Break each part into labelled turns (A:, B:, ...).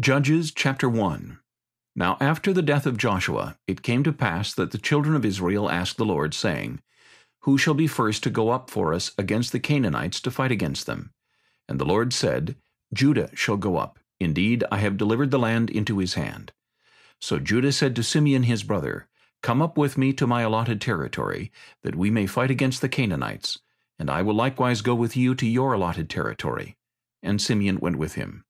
A: Judges chapter 1 Now after the death of Joshua, it came to pass that the children of Israel asked the Lord, saying, Who shall be first to go up for us against the Canaanites to fight against them? And the Lord said, Judah shall go up. Indeed, I have delivered the land into his hand. So Judah said to Simeon his brother, Come up with me to my allotted territory, that we may fight against the Canaanites, and I will likewise go with you to your allotted territory. And Simeon went with him.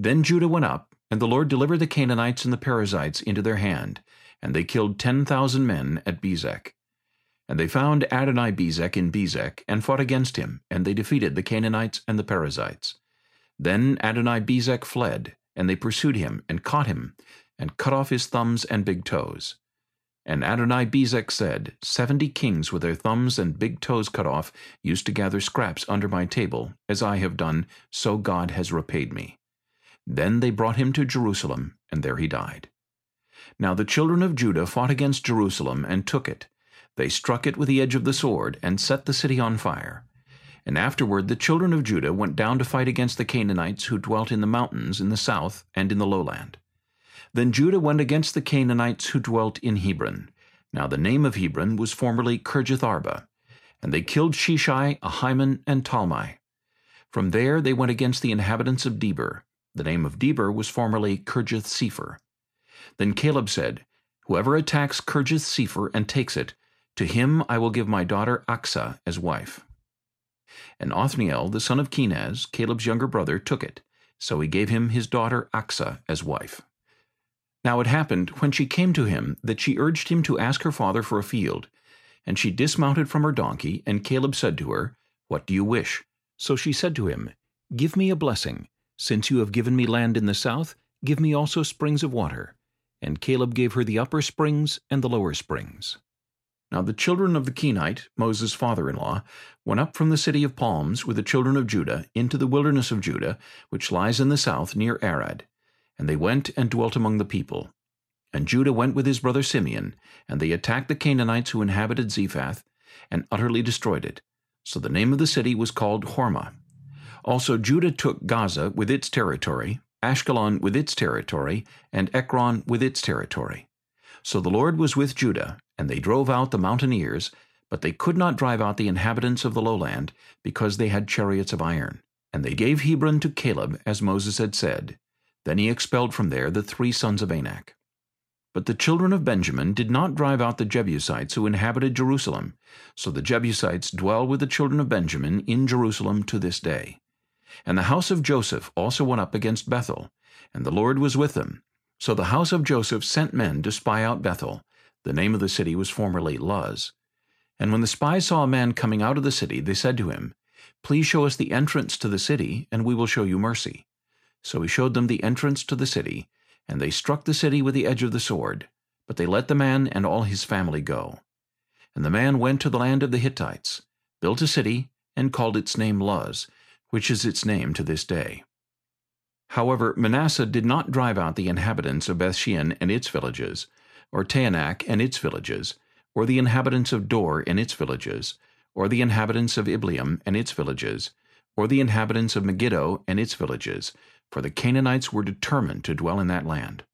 A: Then Judah went up, and the Lord delivered the Canaanites and the Perizzites into their hand, and they killed ten thousand men at Bezek. And they found Adoni-Bezek in Bezek, and fought against him, and they defeated the Canaanites and the Perizzites. Then Adoni-Bezek fled, and they pursued him, and caught him, and cut off his thumbs and big toes. And Adoni-Bezek said, Seventy kings with their thumbs and big toes cut off used to gather scraps under my table, as I have done, so God has repaid me. Then they brought him to Jerusalem, and there he died. Now the children of Judah fought against Jerusalem, and took it. They struck it with the edge of the sword, and set the city on fire. And afterward the children of Judah went down to fight against the Canaanites who dwelt in the mountains in the south and in the lowland. Then Judah went against the Canaanites who dwelt in Hebron. Now the name of Hebron was formerly Kirjath-arba. And they killed Sheshai, Ahiman, and Talmai. From there they went against the inhabitants of Debir. The name of Debir was formerly Kirjath-sepher. Then Caleb said, Whoever attacks Kirjath-sepher and takes it, to him I will give my daughter Achsah as wife. And Othniel, the son of Kenaz, Caleb's younger brother, took it. So he gave him his daughter Achsah as wife. Now it happened, when she came to him, that she urged him to ask her father for a field. And she dismounted from her donkey, and Caleb said to her, What do you wish? So she said to him, Give me a blessing. Since you have given me land in the south, give me also springs of water. And Caleb gave her the upper springs and the lower springs. Now the children of the Kenite, Moses' father-in-law, went up from the city of palms with the children of Judah into the wilderness of Judah, which lies in the south near Arad. And they went and dwelt among the people. And Judah went with his brother Simeon, and they attacked the Canaanites who inhabited Zephath, and utterly destroyed it. So the name of the city was called Hormah. Also Judah took Gaza with its territory, Ashkelon with its territory, and Ekron with its territory. So the Lord was with Judah, and they drove out the mountaineers, but they could not drive out the inhabitants of the lowland, because they had chariots of iron. And they gave Hebron to Caleb, as Moses had said. Then he expelled from there the three sons of Anak. But the children of Benjamin did not drive out the Jebusites who inhabited Jerusalem, so the Jebusites dwell with the children of Benjamin in Jerusalem to this day. And the house of Joseph also went up against Bethel, and the Lord was with them. So the house of Joseph sent men to spy out Bethel. The name of the city was formerly Luz. And when the spies saw a man coming out of the city, they said to him, Please show us the entrance to the city, and we will show you mercy. So he showed them the entrance to the city, and they struck the city with the edge of the sword. But they let the man and all his family go. And the man went to the land of the Hittites, built a city, and called its name Luz, which is its name to this day. However, Manasseh did not drive out the inhabitants of Bethshean and its villages, or Taanach and its villages, or the inhabitants of Dor and its villages, or the inhabitants of Ibleam and its villages, or the inhabitants of Megiddo and its villages, for the Canaanites were determined to dwell in that land.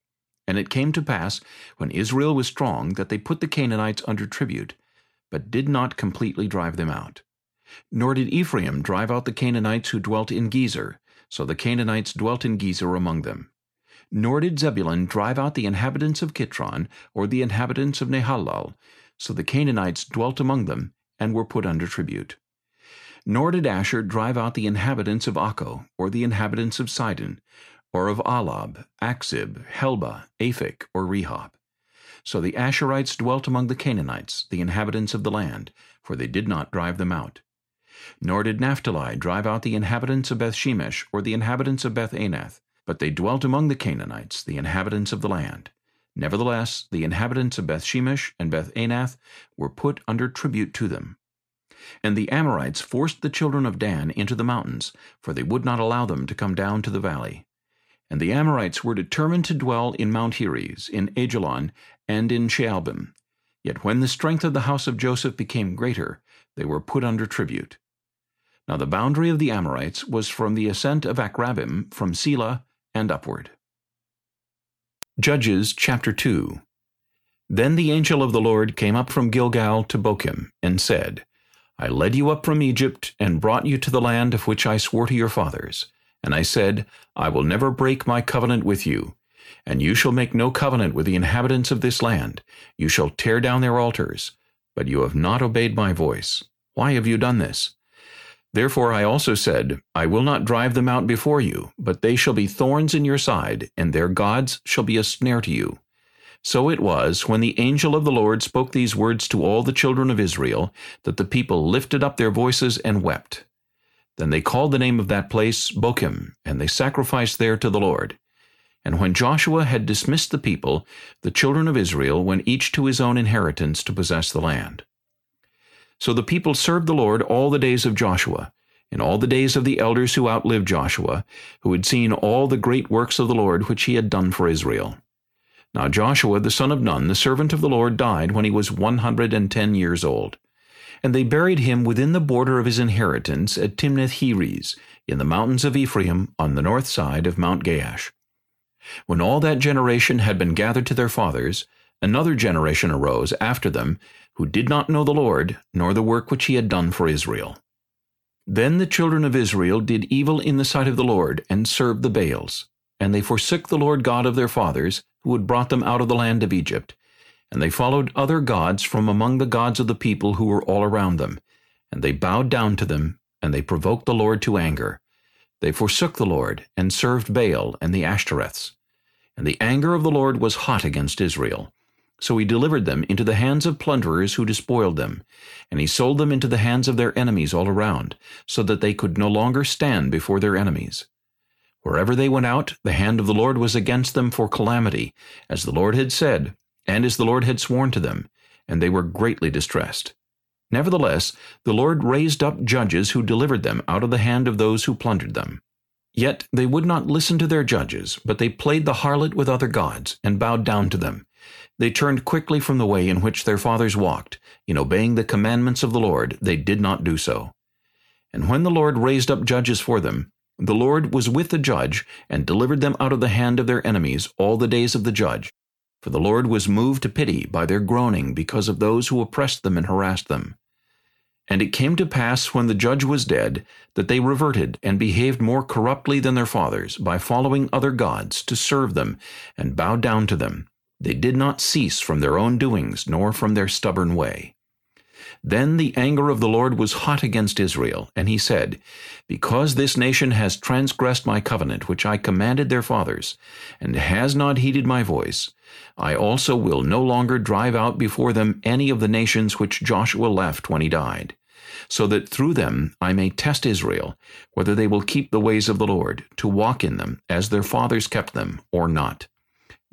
A: And it came to pass, when Israel was strong, that they put the Canaanites under tribute, but did not completely drive them out. Nor did Ephraim drive out the Canaanites who dwelt in Gezer, so the Canaanites dwelt in Gezer among them. Nor did Zebulun drive out the inhabitants of Kitron, or the inhabitants of Nahalal, so the Canaanites dwelt among them, and were put under tribute. Nor did Asher drive out the inhabitants of Acco, or the inhabitants of Sidon, or of Ahlab, Achzib, Helba, Aphek, or Rehob. So the Asherites dwelt among the Canaanites, the inhabitants of the land, for they did not drive them out. Nor did Naphtali drive out the inhabitants of Bethshemesh or the inhabitants of Beth-anath, but they dwelt among the Canaanites, the inhabitants of the land. Nevertheless, the inhabitants of Bethshemesh and Beth-anath were put under tribute to them. And the Amorites forced the children of Dan into the mountains, for they would not allow them to come down to the valley. And the Amorites were determined to dwell in Mount Heres, in Ajalon, and in Shaalbim. Yet when the strength of the house of Joseph became greater, they were put under tribute. Now the boundary of the Amorites was from the ascent of Akrabbim, from Selah, and upward. Judges chapter 2 Then the angel of the Lord came up from Gilgal to Bochim, and said, I led you up from Egypt, and brought you to the land of which I swore to your fathers. And I said, I will never break my covenant with you. And you shall make no covenant with the inhabitants of this land. You shall tear down their altars. But you have not obeyed my voice. Why have you done this? Therefore I also said, I will not drive them out before you, but they shall be thorns in your side, and their gods shall be a snare to you. So it was, when the angel of the Lord spoke these words to all the children of Israel, that the people lifted up their voices and wept. Then they called the name of that place Bochim, and they sacrificed there to the Lord. And when Joshua had dismissed the people, the children of Israel went each to his own inheritance to possess the land. So the people served the Lord all the days of Joshua, and all the days of the elders who outlived Joshua, who had seen all the great works of the Lord which he had done for Israel. Now Joshua the son of Nun, the servant of the Lord, died when he was one hundred and ten years old. And they buried him within the border of his inheritance at Timnath-Heres, in the mountains of Ephraim, on the north side of Mount Gaash. When all that generation had been gathered to their fathers, another generation arose after them, who did not know the Lord, nor the work which he had done for Israel. Then the children of Israel did evil in the sight of the Lord, and served the Baals. And they forsook the Lord God of their fathers, who had brought them out of the land of Egypt. And they followed other gods from among the gods of the people who were all around them. And they bowed down to them, and they provoked the Lord to anger. They forsook the Lord, and served Baal and the Ashtoreths. And the anger of the Lord was hot against Israel. So he delivered them into the hands of plunderers who despoiled them, and he sold them into the hands of their enemies all around, so that they could no longer stand before their enemies. Wherever they went out, the hand of the Lord was against them for calamity, as the Lord had said, and as the Lord had sworn to them, and they were greatly distressed. Nevertheless, the Lord raised up judges who delivered them out of the hand of those who plundered them. Yet they would not listen to their judges, but they played the harlot with other gods, and bowed down to them. They turned quickly from the way in which their fathers walked. In obeying the commandments of the Lord, they did not do so. And when the Lord raised up judges for them, the Lord was with the judge, and delivered them out of the hand of their enemies all the days of the judge. For the Lord was moved to pity by their groaning because of those who oppressed them and harassed them. And it came to pass when the judge was dead, that they reverted and behaved more corruptly than their fathers, by following other gods to serve them, and bow down to them. They did not cease from their own doings, nor from their stubborn way. Then the anger of the Lord was hot against Israel, and he said, Because this nation has transgressed my covenant, which I commanded their fathers, and has not heeded my voice, I also will no longer drive out before them any of the nations which Joshua left when he died, so that through them I may test Israel, whether they will keep the ways of the Lord, to walk in them, as their fathers kept them, or not.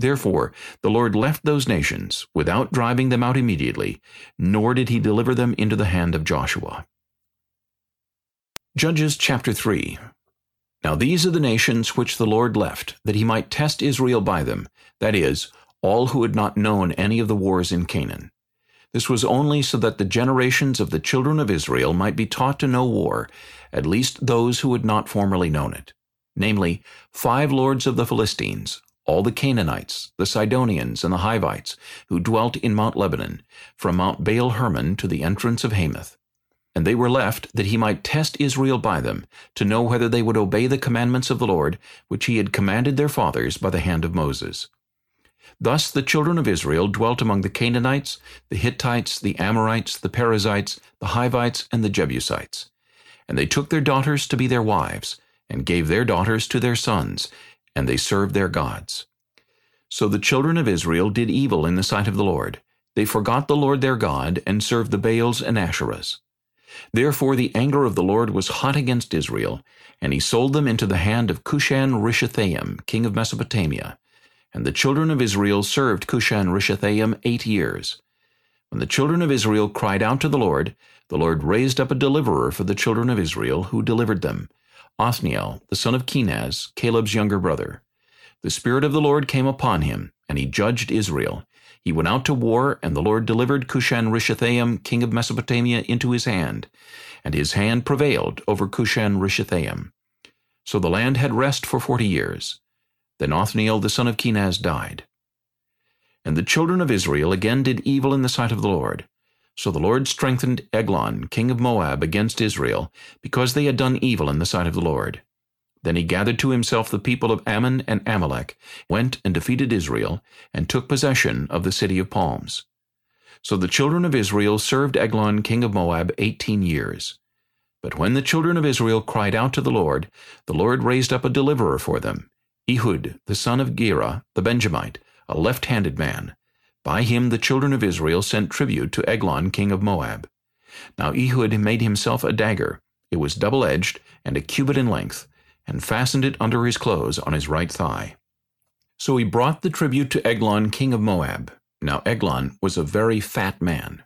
A: Therefore the Lord left those nations, without driving them out immediately, nor did he deliver them into the hand of Joshua. Judges chapter 3 Now these are the nations which the Lord left, that he might test Israel by them, that is, all who had not known any of the wars in Canaan. This was only so that the generations of the children of Israel might be taught to know war, at least those who had not formerly known it. Namely, five lords of the Philistines, all the Canaanites, the Sidonians, and the Hivites, who dwelt in Mount Lebanon, from Mount Baal Hermon to the entrance of Hamath. And they were left that he might test Israel by them, to know whether they would obey the commandments of the Lord, which he had commanded their fathers by the hand of Moses. Thus the children of Israel dwelt among the Canaanites, the Hittites, the Amorites, the Perizzites, the Hivites, and the Jebusites. And they took their daughters to be their wives, and gave their daughters to their sons, and they served their gods. So the children of Israel did evil in the sight of the Lord. They forgot the Lord their God, and served the Baals and Asherahs. Therefore the anger of the Lord was hot against Israel, and he sold them into the hand of Cushan-Rishathaim, king of Mesopotamia. And the children of Israel served Cushan-Rishathaim eight years. When the children of Israel cried out to the Lord, the Lord raised up a deliverer for the children of Israel, who delivered them, Othniel, the son of Kenaz, Caleb's younger brother. The Spirit of the Lord came upon him, and he judged Israel. He went out to war, and the Lord delivered Cushan-Rishathaim, king of Mesopotamia, into his hand, and his hand prevailed over Cushan-Rishathaim. So the land had rest for forty years. Then Othniel the son of Kenaz died. And the children of Israel again did evil in the sight of the Lord. So the Lord strengthened Eglon, king of Moab, against Israel, because they had done evil in the sight of the Lord. Then he gathered to himself the people of Ammon and Amalek, went and defeated Israel, and took possession of the city of palms. So the children of Israel served Eglon king of Moab eighteen years. But when the children of Israel cried out to the Lord, the Lord raised up a deliverer for them, Ehud, the son of Gera, the Benjamite, a left-handed man. By him the children of Israel sent tribute to Eglon king of Moab. Now Ehud made himself a dagger. It was double-edged and a cubit in length, and fastened it under his clothes on his right thigh. So he brought the tribute to Eglon king of Moab. Now Eglon was a very fat man.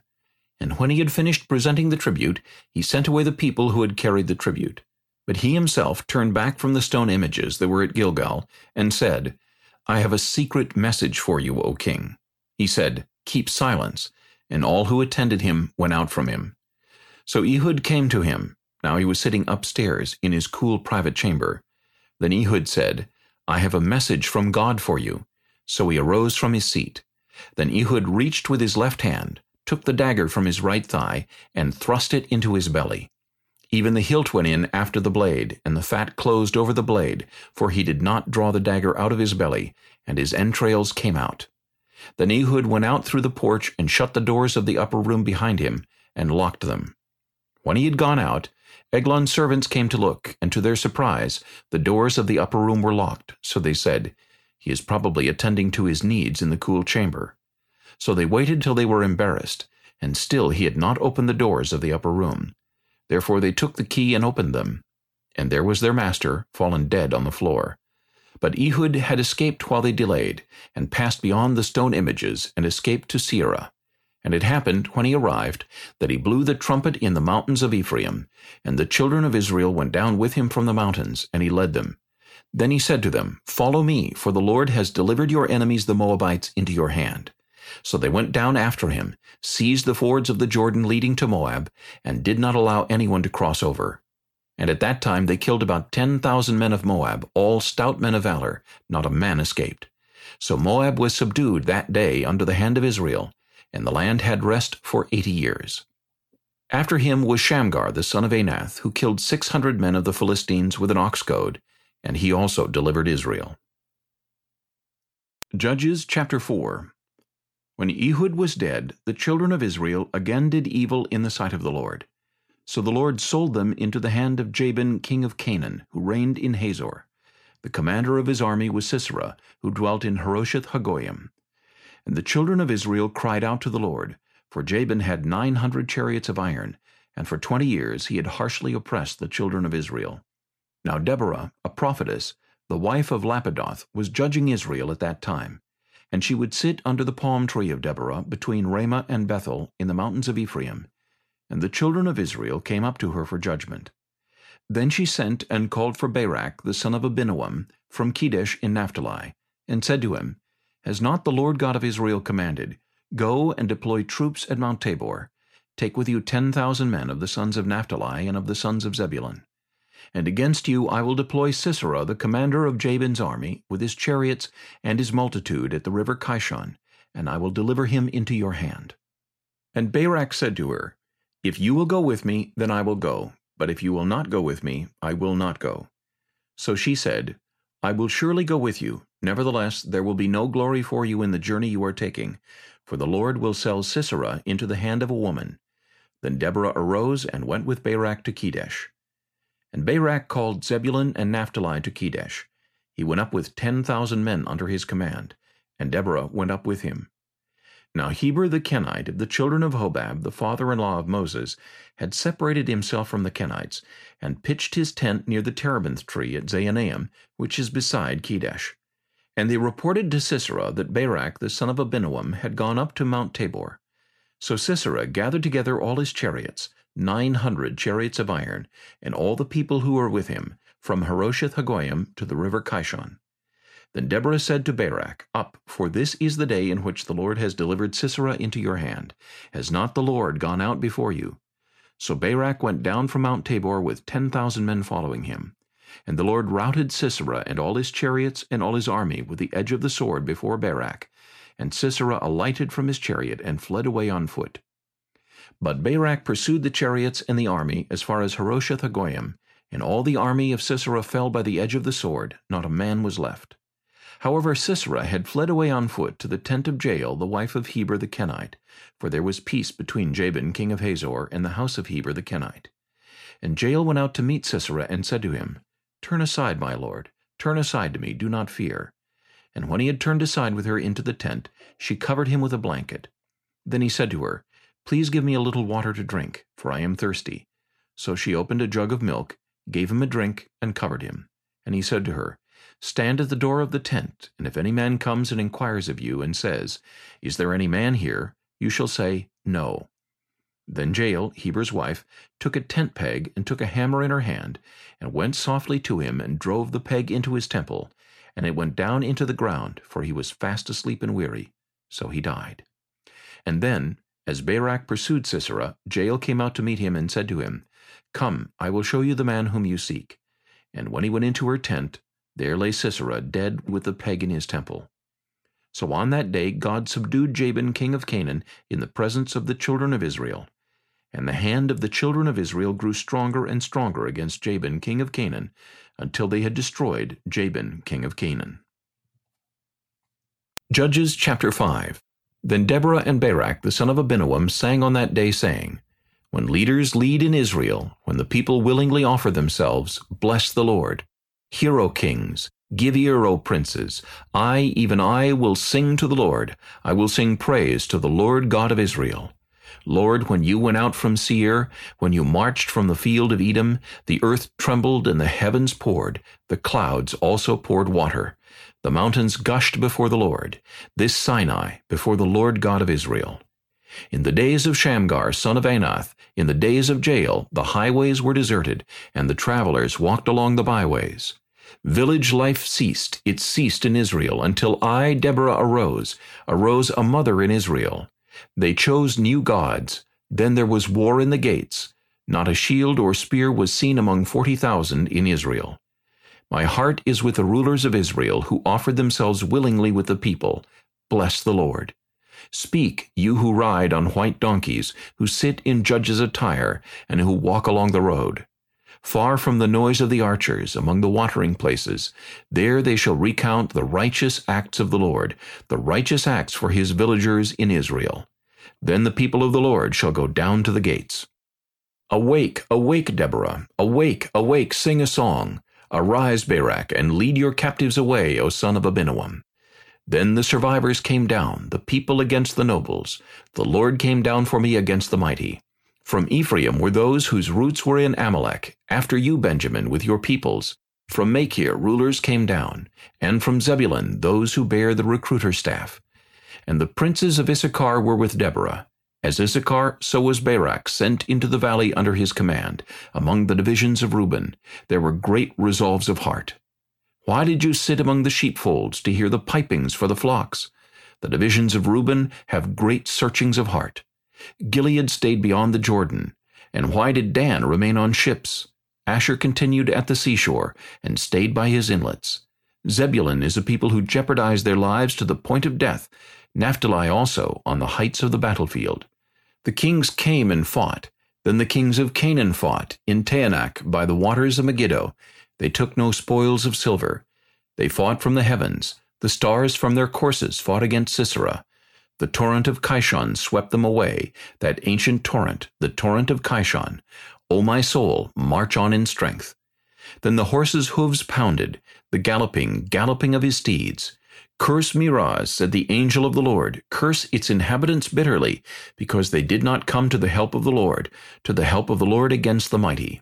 A: And when he had finished presenting the tribute, he sent away the people who had carried the tribute. But he himself turned back from the stone images that were at Gilgal, and said, I have a secret message for you, O king. He said, Keep silence. And all who attended him went out from him. So Ehud came to him, now he was sitting upstairs in his cool private chamber. Then Ehud said, I have a message from God for you. So he arose from his seat. Then Ehud reached with his left hand, took the dagger from his right thigh, and thrust it into his belly. Even the hilt went in after the blade, and the fat closed over the blade, for he did not draw the dagger out of his belly, and his entrails came out. Then Ehud went out through the porch and shut the doors of the upper room behind him, and locked them. When he had gone out, Eglon's servants came to look, and to their surprise, the doors of the upper room were locked, so they said, He is probably attending to his needs in the cool chamber. So they waited till they were embarrassed, and still he had not opened the doors of the upper room. Therefore they took the key and opened them. And there was their master, fallen dead on the floor. But Ehud had escaped while they delayed, and passed beyond the stone images, and escaped to Seirah. And it happened, when he arrived, that he blew the trumpet in the mountains of Ephraim, and the children of Israel went down with him from the mountains, and he led them. Then he said to them, Follow me, for the Lord has delivered your enemies the Moabites into your hand. So they went down after him, seized the fords of the Jordan leading to Moab, and did not allow anyone to cross over. And at that time they killed about ten thousand men of Moab, all stout men of valor, not a man escaped. So Moab was subdued that day under the hand of Israel, and the land had rest for eighty years. After him was Shamgar the son of Anath, who killed six hundred men of the Philistines with an ox goad, and he also delivered Israel. Judges chapter 4 When Ehud was dead, the children of Israel again did evil in the sight of the Lord. So the Lord sold them into the hand of Jabin king of Canaan, who reigned in Hazor. The commander of his army was Sisera, who dwelt in Harosheth Hagoyim. And the children of Israel cried out to the Lord, for Jabin had nine hundred chariots of iron, and for twenty years he had harshly oppressed the children of Israel. Now Deborah, a prophetess, the wife of Lapidoth, was judging Israel at that time. And she would sit under the palm tree of Deborah between Ramah and Bethel in the mountains of Ephraim. And the children of Israel came up to her for judgment. Then she sent and called for Barak the son of Abinoam from Kedesh in Naphtali, and said to him, has not the Lord God of Israel commanded, Go and deploy troops at Mount Tabor. Take with you ten thousand men of the sons of Naphtali and of the sons of Zebulun. And against you I will deploy Sisera, the commander of Jabin's army, with his chariots and his multitude at the river Kishon, and I will deliver him into your hand. And Barak said to her, If you will go with me, then I will go, but if you will not go with me, I will not go. So she said, I will surely go with you, Nevertheless, there will be no glory for you in the journey you are taking, for the Lord will sell Sisera into the hand of a woman. Then Deborah arose and went with Barak to Kedesh. And Barak called Zebulun and Naphtali to Kedesh. He went up with ten thousand men under his command, and Deborah went up with him. Now Heber the Kenite of the children of Hobab, the father-in-law of Moses, had separated himself from the Kenites, and pitched his tent near the terebinth tree at Zaanaim, which is beside Kedesh. And they reported to Sisera that Barak the son of Abinoam had gone up to Mount Tabor. So Sisera gathered together all his chariots, nine hundred chariots of iron, and all the people who were with him, from Harosheth Hagoyim to the river Kishon. Then Deborah said to Barak, Up, for this is the day in which the Lord has delivered Sisera into your hand. Has not the Lord gone out before you? So Barak went down from Mount Tabor with ten thousand men following him. And the Lord routed Sisera and all his chariots and all his army with the edge of the sword before Barak. and Sisera alighted from his chariot and fled away on foot. But Barak pursued the chariots and the army as far as Harosheth-Hagoyim, and all the army of Sisera fell by the edge of the sword, not a man was left. However, Sisera had fled away on foot to the tent of Jael, the wife of Heber the Kenite, for there was peace between Jabin king of Hazor and the house of Heber the Kenite. And Jael went out to meet Sisera and said to him, Turn aside, my lord, turn aside to me, do not fear. And when he had turned aside with her into the tent, she covered him with a blanket. Then he said to her, Please give me a little water to drink, for I am thirsty. So she opened a jug of milk, gave him a drink, and covered him. And he said to her, Stand at the door of the tent, and if any man comes and inquires of you, and says, Is there any man here? you shall say, No. Then Jael, Heber's wife, took a tent peg, and took a hammer in her hand, and went softly to him, and drove the peg into his temple, and it went down into the ground, for he was fast asleep and weary. So he died. And then, as Barak pursued Sisera, Jael came out to meet him and said to him, Come, I will show you the man whom you seek. And when he went into her tent, there lay Sisera dead with the peg in his temple. So on that day God subdued Jabin king of Canaan in the presence of the children of Israel. And the hand of the children of Israel grew stronger and stronger against Jabin king of Canaan, until they had destroyed Jabin king of Canaan. Judges chapter 5 then Deborah and Barak the son of Abinoam sang on that day, saying, When leaders lead in Israel, when the people willingly offer themselves, bless the Lord. Hear, O kings, give ear, O princes. I, even I, will sing to the Lord. I will sing praise to the Lord God of Israel. Lord, when you went out from Seir, when you marched from the field of Edom, the earth trembled and the heavens poured, the clouds also poured water. The mountains gushed before the Lord, this Sinai before the Lord God of Israel. In the days of Shamgar, son of Anath, in the days of Jael, the highways were deserted, and the travelers walked along the byways. Village life ceased, it ceased in Israel, until I, Deborah, arose, arose a mother in Israel. They chose new gods. Then there was war in the gates. Not a shield or spear was seen among forty thousand in Israel. My heart is with the rulers of Israel, who offered themselves willingly with the people. Bless the Lord. Speak, you who ride on white donkeys, who sit in judges' attire, and who walk along the road. Far from the noise of the archers, among the watering places, there they shall recount the righteous acts of the Lord, the righteous acts for his villagers in Israel. Then the people of the Lord shall go down to the gates. Awake, awake, Deborah, awake, awake, sing a song. Arise, Barak, and lead your captives away, O son of Abinoam. Then the survivors came down, the people against the nobles. The Lord came down for me against the mighty. From Ephraim were those whose roots were in Amalek, after you, Benjamin, with your peoples. From Machir rulers came down, and from Zebulun those who bear the recruiter staff. And the princes of Issachar were with Deborah. As Issachar, so was Barak sent into the valley under his command. Among the divisions of Reuben, there were great resolves of heart. Why did you sit among the sheepfolds to hear the pipings for the flocks? The divisions of Reuben have great searchings of heart. Gilead stayed beyond the Jordan. And why did Dan remain on ships? Asher continued at the seashore, and stayed by his inlets. Zebulun is a people who jeopardize their lives to the point of death, Naphtali also on the heights of the battlefield. The kings came and fought. Then the kings of Canaan fought, in Taanach by the waters of Megiddo. They took no spoils of silver. They fought from the heavens. The stars from their courses fought against Sisera. The torrent of Kishon swept them away, that ancient torrent, the torrent of Kishon. O my soul, march on in strength. Then the horses' hooves pounded, the galloping, galloping of his steeds. Curse Meroz, said the angel of the Lord, curse its inhabitants bitterly, because they did not come to the help of the Lord, to the help of the Lord against the mighty.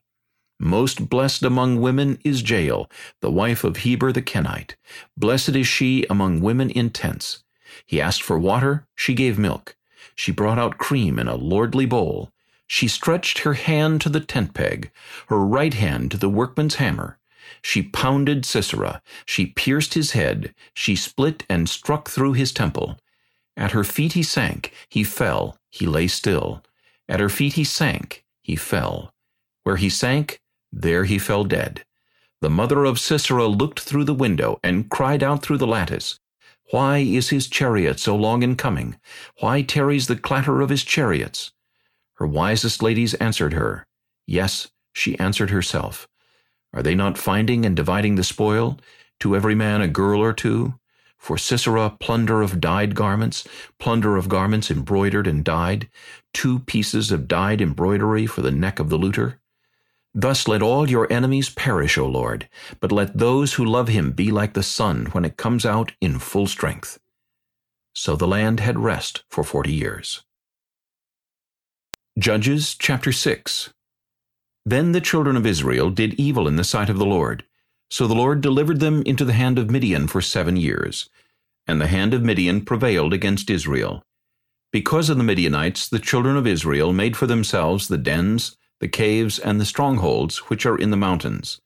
A: Most blessed among women is Jael, the wife of Heber the Kenite. Blessed is she among women in tents. He asked for water, she gave milk. She brought out cream in a lordly bowl. She stretched her hand to the tent peg, her right hand to the workman's hammer. She pounded Sisera. She pierced his head. She split and struck through his temple. At her feet he sank. He fell. He lay still. At her feet he sank. He fell. Where he sank, there he fell dead. The mother of Sisera looked through the window and cried out through the lattice. Why is his chariot so long in coming? Why tarries the clatter of his chariots? Her wisest ladies answered her. Yes, she answered herself. Are they not finding and dividing the spoil? To every man a girl or two? For Sisera plunder of dyed garments, plunder of garments embroidered and dyed, two pieces of dyed embroidery for the neck of the looter? Thus let all your enemies perish, O Lord, but let those who love him be like the sun when it comes out in full strength. So the land had rest for forty years. Judges chapter 6 Then the children of Israel did evil in the sight of the Lord. So the Lord delivered them into the hand of Midian for seven years. And the hand of Midian prevailed against Israel. Because of the Midianites, the children of Israel made for themselves the dens, the caves, and the strongholds which are in the mountains.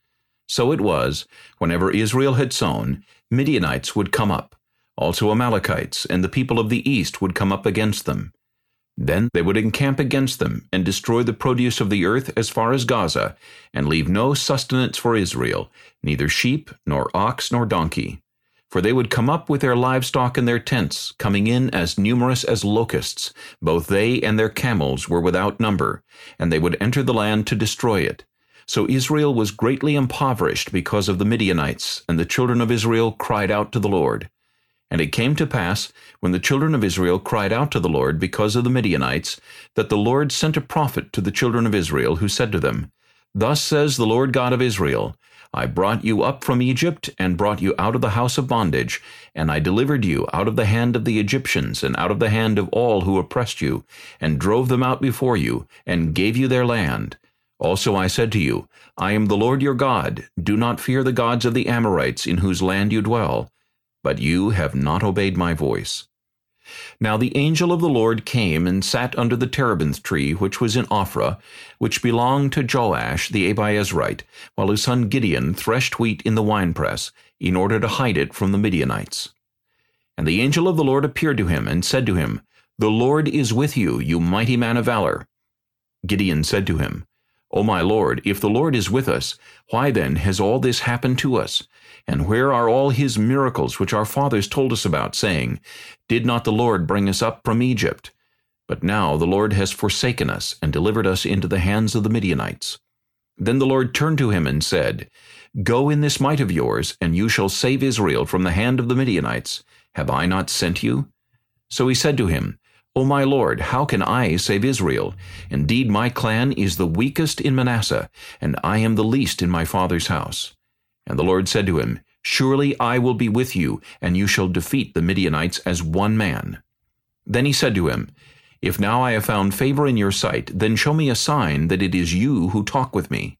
A: So it was, whenever Israel had sown, Midianites would come up. Also Amalekites and the people of the east would come up against them. Then they would encamp against them and destroy the produce of the earth as far as Gaza, and leave no sustenance for Israel, neither sheep, nor ox, nor donkey. For they would come up with their livestock and their tents, coming in as numerous as locusts. Both they and their camels were without number, and they would enter the land to destroy it. So Israel was greatly impoverished because of the Midianites, and the children of Israel cried out to the Lord. And it came to pass, when the children of Israel cried out to the Lord because of the Midianites, that the Lord sent a prophet to the children of Israel, who said to them, Thus says the Lord God of Israel, I brought you up from Egypt, and brought you out of the house of bondage, and I delivered you out of the hand of the Egyptians, and out of the hand of all who oppressed you, and drove them out before you, and gave you their land. Also I said to you, I am the Lord your God, do not fear the gods of the Amorites, in whose land you dwell. But you have not obeyed my voice. Now the angel of the Lord came and sat under the terebinth tree which was in Ophrah, which belonged to Joash the Abiezrite, while his son Gideon threshed wheat in the winepress, in order to hide it from the Midianites. And the angel of the Lord appeared to him, and said to him, The Lord is with you, you mighty man of valor. Gideon said to him, O my Lord, if the Lord is with us, why then has all this happened to us? And where are all his miracles which our fathers told us about, saying, Did not the Lord bring us up from Egypt? But now the Lord has forsaken us, and delivered us into the hands of the Midianites. Then the Lord turned to him and said, Go in this might of yours, and you shall save Israel from the hand of the Midianites. Have I not sent you? So he said to him, O my Lord, how can I save Israel? Indeed, my clan is the weakest in Manasseh, and I am the least in my father's house. And the Lord said to him, Surely I will be with you, and you shall defeat the Midianites as one man. Then he said to him, If now I have found favor in your sight, then show me a sign that it is you who talk with me.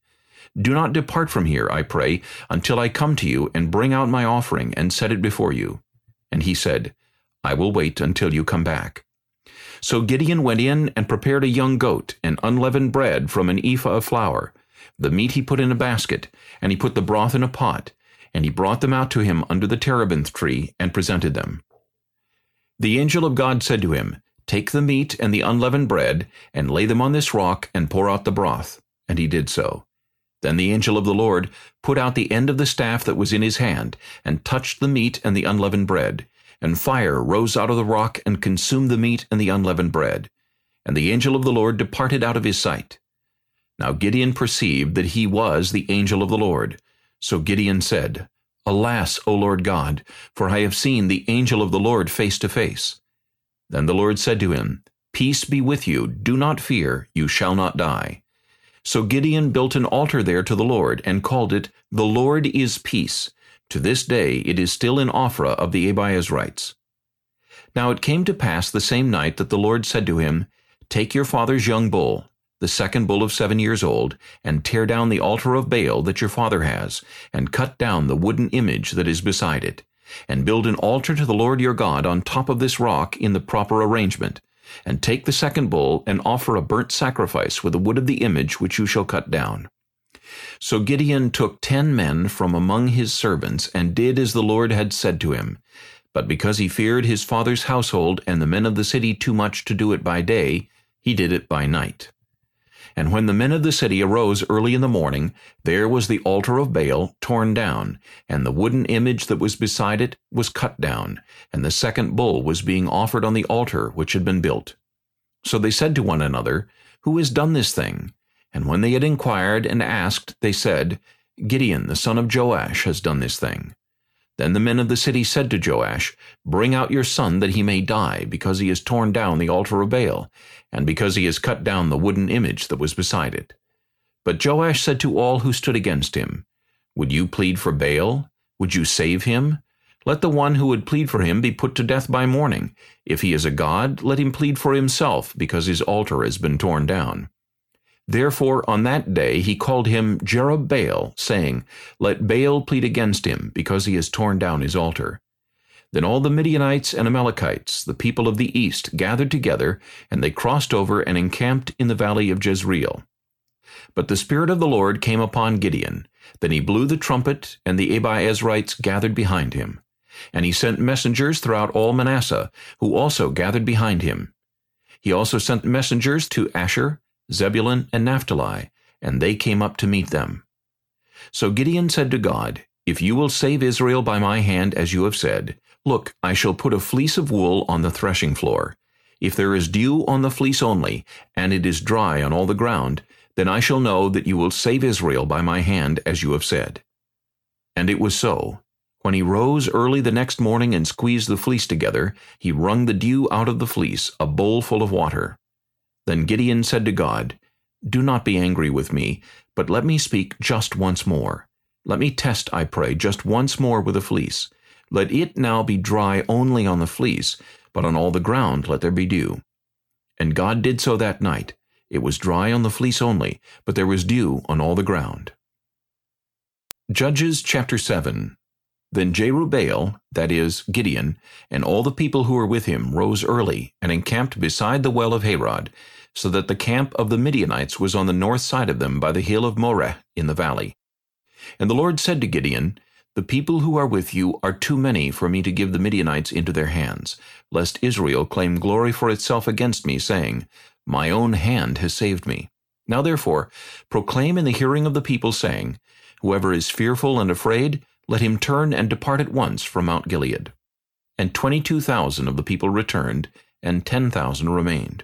A: Do not depart from here, I pray, until I come to you and bring out my offering and set it before you. And he said, I will wait until you come back. So Gideon went in and prepared a young goat and unleavened bread from an ephah of flour, the meat he put in a basket, and he put the broth in a pot, and he brought them out to him under the terebinth tree, and presented them. The angel of God said to him, Take the meat and the unleavened bread, and lay them on this rock, and pour out the broth. And he did so. Then the angel of the Lord put out the end of the staff that was in his hand, and touched the meat and the unleavened bread. And fire rose out of the rock, and consumed the meat and the unleavened bread. And the angel of the Lord departed out of his sight. Now Gideon perceived that he was the angel of the Lord. So Gideon said, Alas, O Lord God, for I have seen the angel of the Lord face to face. Then the Lord said to him, Peace be with you, do not fear, you shall not die. So Gideon built an altar there to the Lord, and called it, The Lord is Peace. To this day it is still in Ophrah of the Abiezrites. Now it came to pass the same night that the Lord said to him, Take your father's young bull, the second bull of seven years old, and tear down the altar of Baal that your father has, and cut down the wooden image that is beside it, and build an altar to the Lord your God on top of this rock in the proper arrangement, and take the second bull and offer a burnt sacrifice with the wood of the image which you shall cut down. So Gideon took ten men from among his servants, and did as the Lord had said to him. But because he feared his father's household and the men of the city too much to do it by day, he did it by night. And when the men of the city arose early in the morning, there was the altar of Baal torn down, and the wooden image that was beside it was cut down, and the second bull was being offered on the altar which had been built. So they said to one another, Who has done this thing? And when they had inquired and asked, they said, Gideon the son of Joash has done this thing. Then the men of the city said to Joash, Bring out your son that he may die, because he has torn down the altar of Baal, and because he has cut down the wooden image that was beside it. But Joash said to all who stood against him, Would you plead for Baal? Would you save him? Let the one who would plead for him be put to death by morning. If he is a god, let him plead for himself, because his altar has been torn down. Therefore on that day he called him Jerubbaal, saying, Let Baal plead against him, because he has torn down his altar. Then all the Midianites and Amalekites, the people of the east, gathered together, and they crossed over and encamped in the valley of Jezreel. But the Spirit of the Lord came upon Gideon. Then he blew the trumpet, and the Abiezrites gathered behind him. And he sent messengers throughout all Manasseh, who also gathered behind him. He also sent messengers to Asher, Zebulun, and Naphtali, and they came up to meet them. So Gideon said to God, If you will save Israel by my hand, as you have said, Look, I shall put a fleece of wool on the threshing floor. If there is dew on the fleece only, and it is dry on all the ground, then I shall know that you will save Israel by my hand, as you have said. And it was so. When he rose early the next morning and squeezed the fleece together, he wrung the dew out of the fleece, a bowl full of water. Then Gideon said to God, Do not be angry with me, but let me speak just once more. Let me test, I pray, just once more with a fleece. Let it now be dry only on the fleece, but on all the ground let there be dew. And God did so that night. It was dry on the fleece only, but there was dew on all the ground. Judges chapter 7 Then Jerubbaal, that is, Gideon, and all the people who were with him rose early, and encamped beside the well of Harod, so that the camp of the Midianites was on the north side of them by the hill of Moreh in the valley. And the Lord said to Gideon, the people who are with you are too many for me to give the Midianites into their hands, lest Israel claim glory for itself against me, saying, My own hand has saved me. Now therefore, proclaim in the hearing of the people, saying, Whoever is fearful and afraid, let him turn and depart at once from Mount Gilead. And twenty-two thousand of the people returned, and ten thousand remained.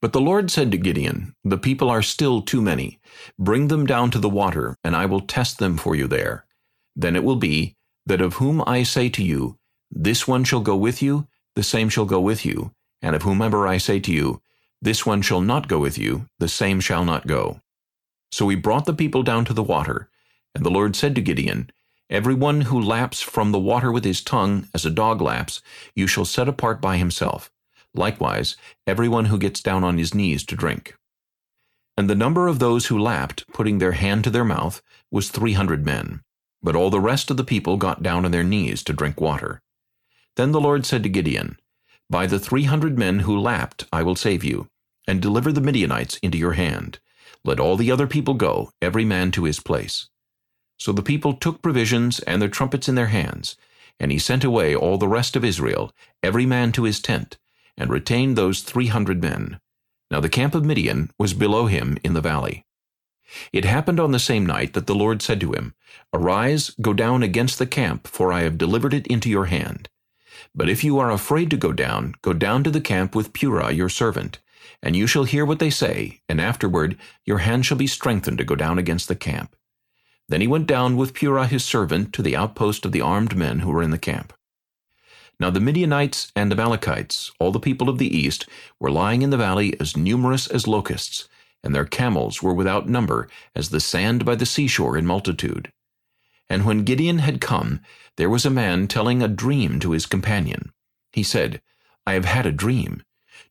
A: But the Lord said to Gideon, The people are still too many. Bring them down to the water, and I will test them for you there. Then it will be, that of whom I say to you, This one shall go with you, the same shall go with you, and of whomever I say to you, This one shall not go with you, the same shall not go. So he brought the people down to the water, and the Lord said to Gideon, Every one who laps from the water with his tongue, as a dog laps, you shall set apart by himself. Likewise, every one who gets down on his knees to drink. And the number of those who lapped, putting their hand to their mouth, was three hundred men. But all the rest of the people got down on their knees to drink water. Then the Lord said to Gideon, By the three hundred men who lapped I will save you, and deliver the Midianites into your hand. Let all the other people go, every man to his place. So the people took provisions and their trumpets in their hands, and he sent away all the rest of Israel, every man to his tent, and retained those three hundred men. Now the camp of Midian was below him in the valley. It happened on the same night that the Lord said to him, Arise, go down against the camp, for I have delivered it into your hand. But if you are afraid to go down, go down to the camp with Purah your servant, and you shall hear what they say, and afterward your hand shall be strengthened to go down against the camp. Then he went down with Purah his servant to the outpost of the armed men who were in the camp. Now the Midianites and the Amalekites, all the people of the east, were lying in the valley as numerous as locusts, and their camels were without number, as the sand by the seashore in multitude. And when Gideon had come, there was a man telling a dream to his companion. He said, I have had a dream.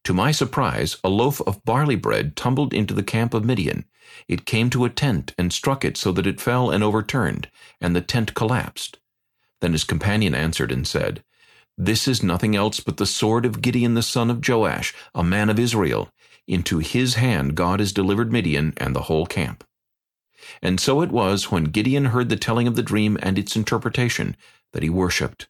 A: To my surprise, a loaf of barley bread tumbled into the camp of Midian. It came to a tent and struck it so that it fell and overturned, and the tent collapsed. Then his companion answered and said, This is nothing else but the sword of Gideon the son of Joash, a man of Israel. Into his hand God has delivered Midian and the whole camp. And so it was when Gideon heard the telling of the dream and its interpretation that he worshipped.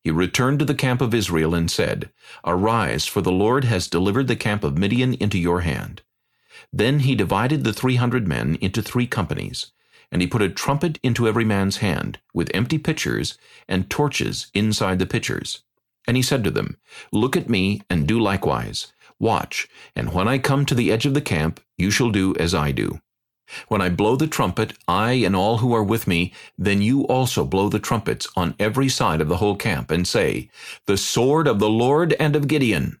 A: He returned to the camp of Israel and said, Arise, for the Lord has delivered the camp of Midian into your hand. Then he divided the three hundred men into three companies, and he put a trumpet into every man's hand, with empty pitchers, and torches inside the pitchers. And he said to them, Look at me, and do likewise. Watch, and when I come to the edge of the camp, you shall do as I do. When I blow the trumpet, I and all who are with me, then you also blow the trumpets on every side of the whole camp, and say, The sword of the Lord and of Gideon.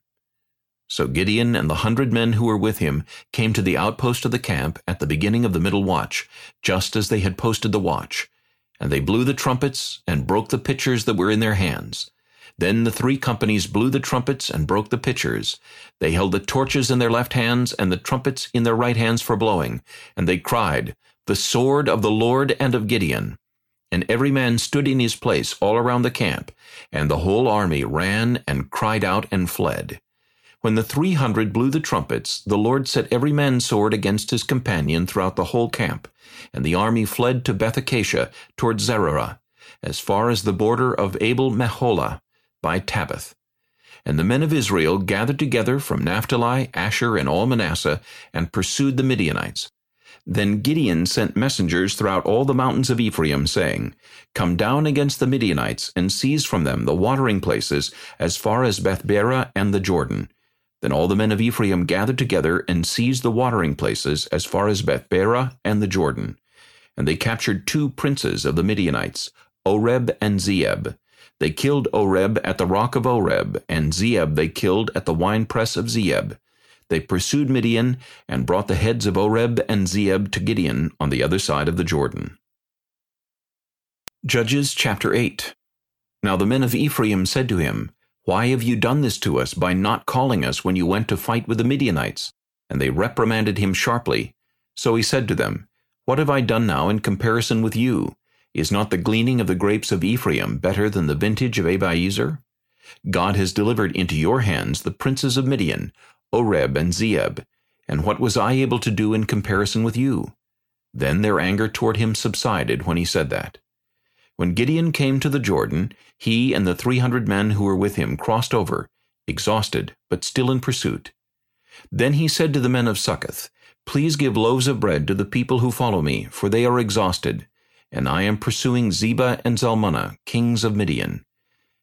A: So Gideon and the hundred men who were with him came to the outpost of the camp at the beginning of the middle watch, just as they had posted the watch. And they blew the trumpets, and broke the pitchers that were in their hands. Then the three companies blew the trumpets and broke the pitchers. They held the torches in their left hands and the trumpets in their right hands for blowing. And they cried, The sword of the Lord and of Gideon. And every man stood in his place all around the camp, and the whole army ran and cried out and fled. When the three hundred blew the trumpets, the Lord set every man's sword against his companion throughout the whole camp, and the army fled to Beth-Acacia toward Zererah, as far as the border of Abel-meholah, by Tabbath. And the men of Israel gathered together from Naphtali, Asher, and all Manasseh, and pursued the Midianites. Then Gideon sent messengers throughout all the mountains of Ephraim, saying, Come down against the Midianites, and seize from them the watering places as far as Beth Barah and the Jordan. Then all the men of Ephraim gathered together and seized the watering places as far as Beth Barah and the Jordan. And they captured two princes of the Midianites, Oreb and Zeeb. They killed Oreb at the rock of Oreb, and Zeeb they killed at the winepress of Zeeb. They pursued Midian, and brought the heads of Oreb and Zeeb to Gideon on the other side of the Jordan. Judges chapter 8 Now the men of Ephraim said to him, Why have you done this to us by not calling us when you went to fight with the Midianites? And they reprimanded him sharply. So he said to them, What have I done now in comparison with you? Is not the gleaning of the grapes of Ephraim better than the vintage of Abiezer? God has delivered into your hands the princes of Midian, Oreb and Zeeb, and what was I able to do in comparison with you? Then their anger toward him subsided when he said that. When Gideon came to the Jordan, he and the three hundred men who were with him crossed over, exhausted, but still in pursuit. Then he said to the men of Succoth, Please give loaves of bread to the people who follow me, for they are exhausted, and I am pursuing Zebah and Zalmunna, kings of Midian.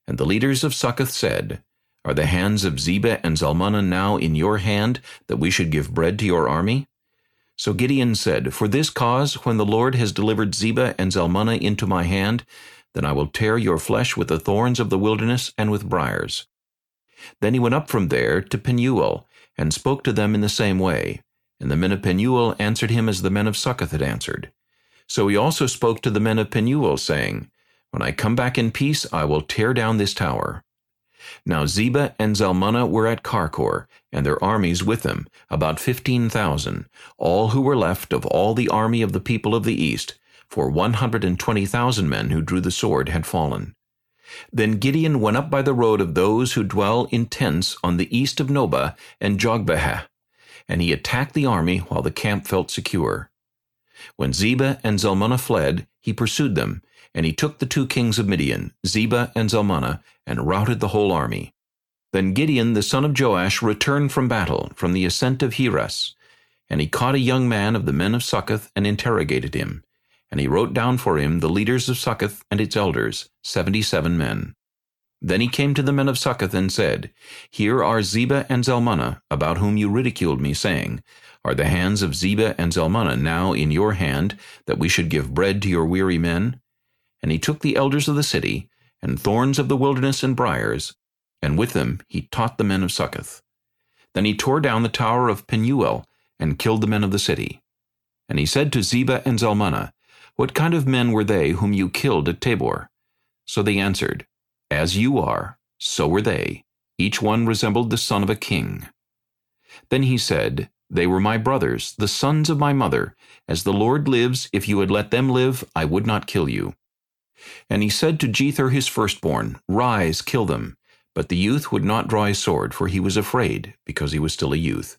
A: And the leaders of Succoth said, Are the hands of Zebah and Zalmunna now in your hand, that we should give bread to your army? So Gideon said, For this cause, when the Lord has delivered Zebah and Zalmunna into my hand, then I will tear your flesh with the thorns of the wilderness and with briars. Then he went up from there to Penuel, and spoke to them in the same way. And the men of Penuel answered him as the men of Succoth had answered. So he also spoke to the men of Penuel, saying, When I come back in peace, I will tear down this tower. Now Zebah and Zalmunna were at Karkor, and their armies with them, about fifteen thousand, all who were left of all the army of the people of the east, for one hundred and twenty thousand men who drew the sword had fallen. Then Gideon went up by the road of those who dwell in tents on the east of Nobah and Jogbehah, and he attacked the army while the camp felt secure. When Zebah and Zalmunna fled, he pursued them, and he took the two kings of Midian, Zebah and Zalmunna, and routed the whole army. Then Gideon the son of Joash returned from battle, from the ascent of Heres. And he caught a young man of the men of Succoth and interrogated him. And he wrote down for him the leaders of Succoth and its elders, seventy-seven men. Then he came to the men of Succoth and said, Here are Zebah and Zalmunna, about whom you ridiculed me, saying, are the hands of Zebah and Zalmunna now in your hand, that we should give bread to your weary men? And he took the elders of the city, and thorns of the wilderness and briers, and with them he taught the men of Succoth. Then he tore down the tower of Penuel, and killed the men of the city. And he said to Zebah and Zalmunna, What kind of men were they whom you killed at Tabor? So they answered, As you are, so were they. Each one resembled the son of a king. Then he said, they were my brothers, the sons of my mother. As the Lord lives, if you had let them live, I would not kill you. And he said to Jether his firstborn, Rise, kill them. But the youth would not draw his sword, for he was afraid, because he was still a youth.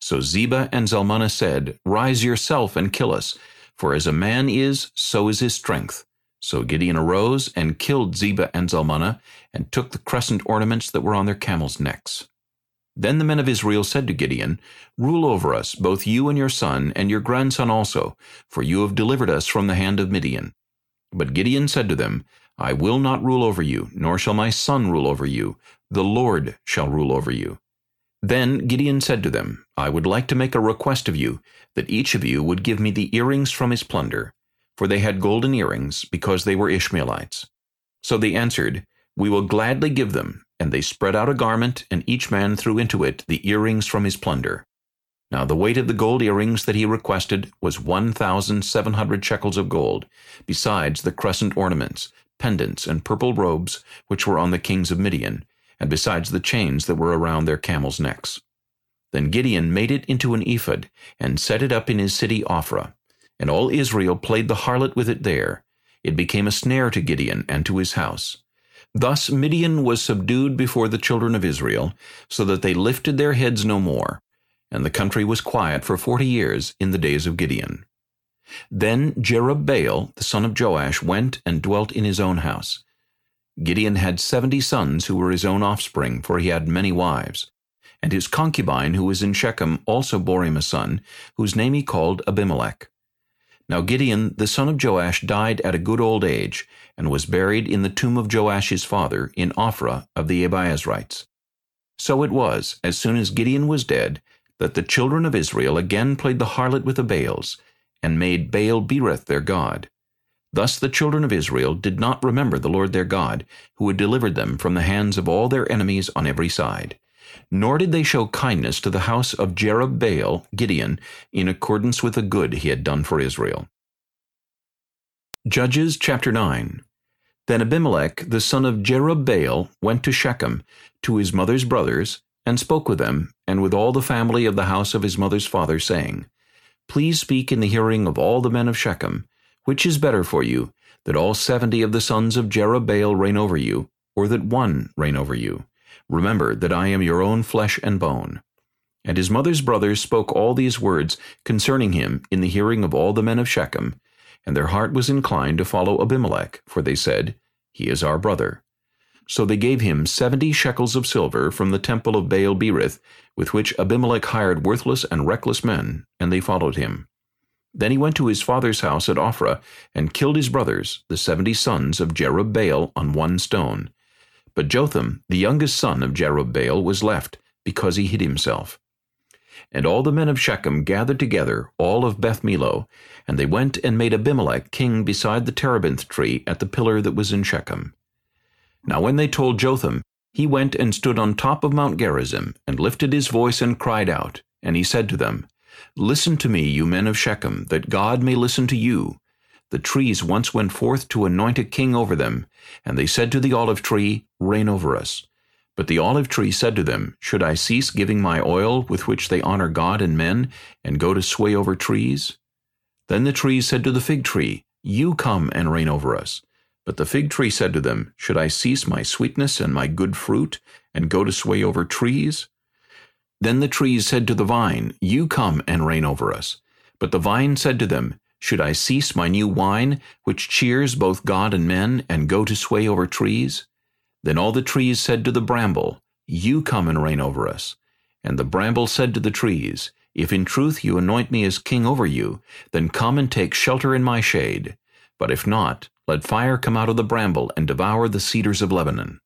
A: So Zebah and Zalmunna said, Rise yourself and kill us, for as a man is, so is his strength. So Gideon arose and killed Zebah and Zalmunna, and took the crescent ornaments that were on their camels' necks. Then the men of Israel said to Gideon, Rule over us, both you and your son, and your grandson also, for you have delivered us from the hand of Midian. But Gideon said to them, I will not rule over you, nor shall my son rule over you. The Lord shall rule over you. Then Gideon said to them, I would like to make a request of you, that each of you would give me the earrings from his plunder. For they had golden earrings, because they were Ishmaelites. So they answered, We will gladly give them. And they spread out a garment, and each man threw into it the earrings from his plunder. Now the weight of the gold earrings that he requested was one thousand seven hundred shekels of gold, besides the crescent ornaments, pendants, and purple robes which were on the kings of Midian, and besides the chains that were around their camels' necks. Then Gideon made it into an ephod, and set it up in his city Ophrah. And all Israel played the harlot with it there. It became a snare to Gideon and to his house. Thus Midian was subdued before the children of Israel, so that they lifted their heads no more. And the country was quiet for forty years in the days of Gideon. Then Jerubbaal, the son of Joash, went and dwelt in his own house. Gideon had seventy sons who were his own offspring, for he had many wives. And his concubine, who was in Shechem, also bore him a son, whose name he called Abimelech. Now Gideon the son of Joash died at a good old age, and was buried in the tomb of Joash his father in Ophrah of the Abiezrites. So it was, as soon as Gideon was dead, that the children of Israel again played the harlot with the Baals, and made Baal Berith their god. Thus the children of Israel did not remember the Lord their God, who had delivered them from the hands of all their enemies on every side. Nor did they show kindness to the house of Jerubbaal, Gideon, in accordance with the good he had done for Israel. Judges chapter 9 Then Abimelech the son of Jerubbaal went to Shechem, to his mother's brothers, and spoke with them, and with all the family of the house of his mother's father, saying, Please speak in the hearing of all the men of Shechem, which is better for you, that all seventy of the sons of Jerubbaal reign over you, or that one reign over you? Remember that I am your own flesh and bone. And his mother's brothers spoke all these words concerning him in the hearing of all the men of Shechem, and their heart was inclined to follow Abimelech, for they said, He is our brother. So they gave him seventy shekels of silver from the temple of Baal Berith, with which Abimelech hired worthless and reckless men, and they followed him. Then he went to his father's house at Ophrah, and killed his brothers, the seventy sons of Jerubbaal, on one stone. But Jotham, the youngest son of Jerubbaal, was left, because he hid himself. And all the men of Shechem gathered together, all of Beth Millo, and they went and made Abimelech king beside the terebinth tree at the pillar that was in Shechem. Now when they told Jotham, he went and stood on top of Mount Gerizim, and lifted his voice and cried out. And he said to them, Listen to me, you men of Shechem, that God may listen to you. The trees once went forth to anoint a king over them, and they said to the olive tree, Reign over us. But the olive tree said to them, Should I cease giving my oil with which they honor God and men, and go to sway over trees? Then the trees said to the fig tree, You come and reign over us. But the fig tree said to them, Should I cease my sweetness and my good fruit, and go to sway over trees? Then the trees said to the vine, You come and reign over us. But the vine said to them, should I cease my new wine, which cheers both God and men, and go to sway over trees? Then all the trees said to the bramble, You come and reign over us. And the bramble said to the trees, If in truth you anoint me as king over you, then come and take shelter in my shade. But if not, let fire come out of the bramble and devour the cedars of Lebanon.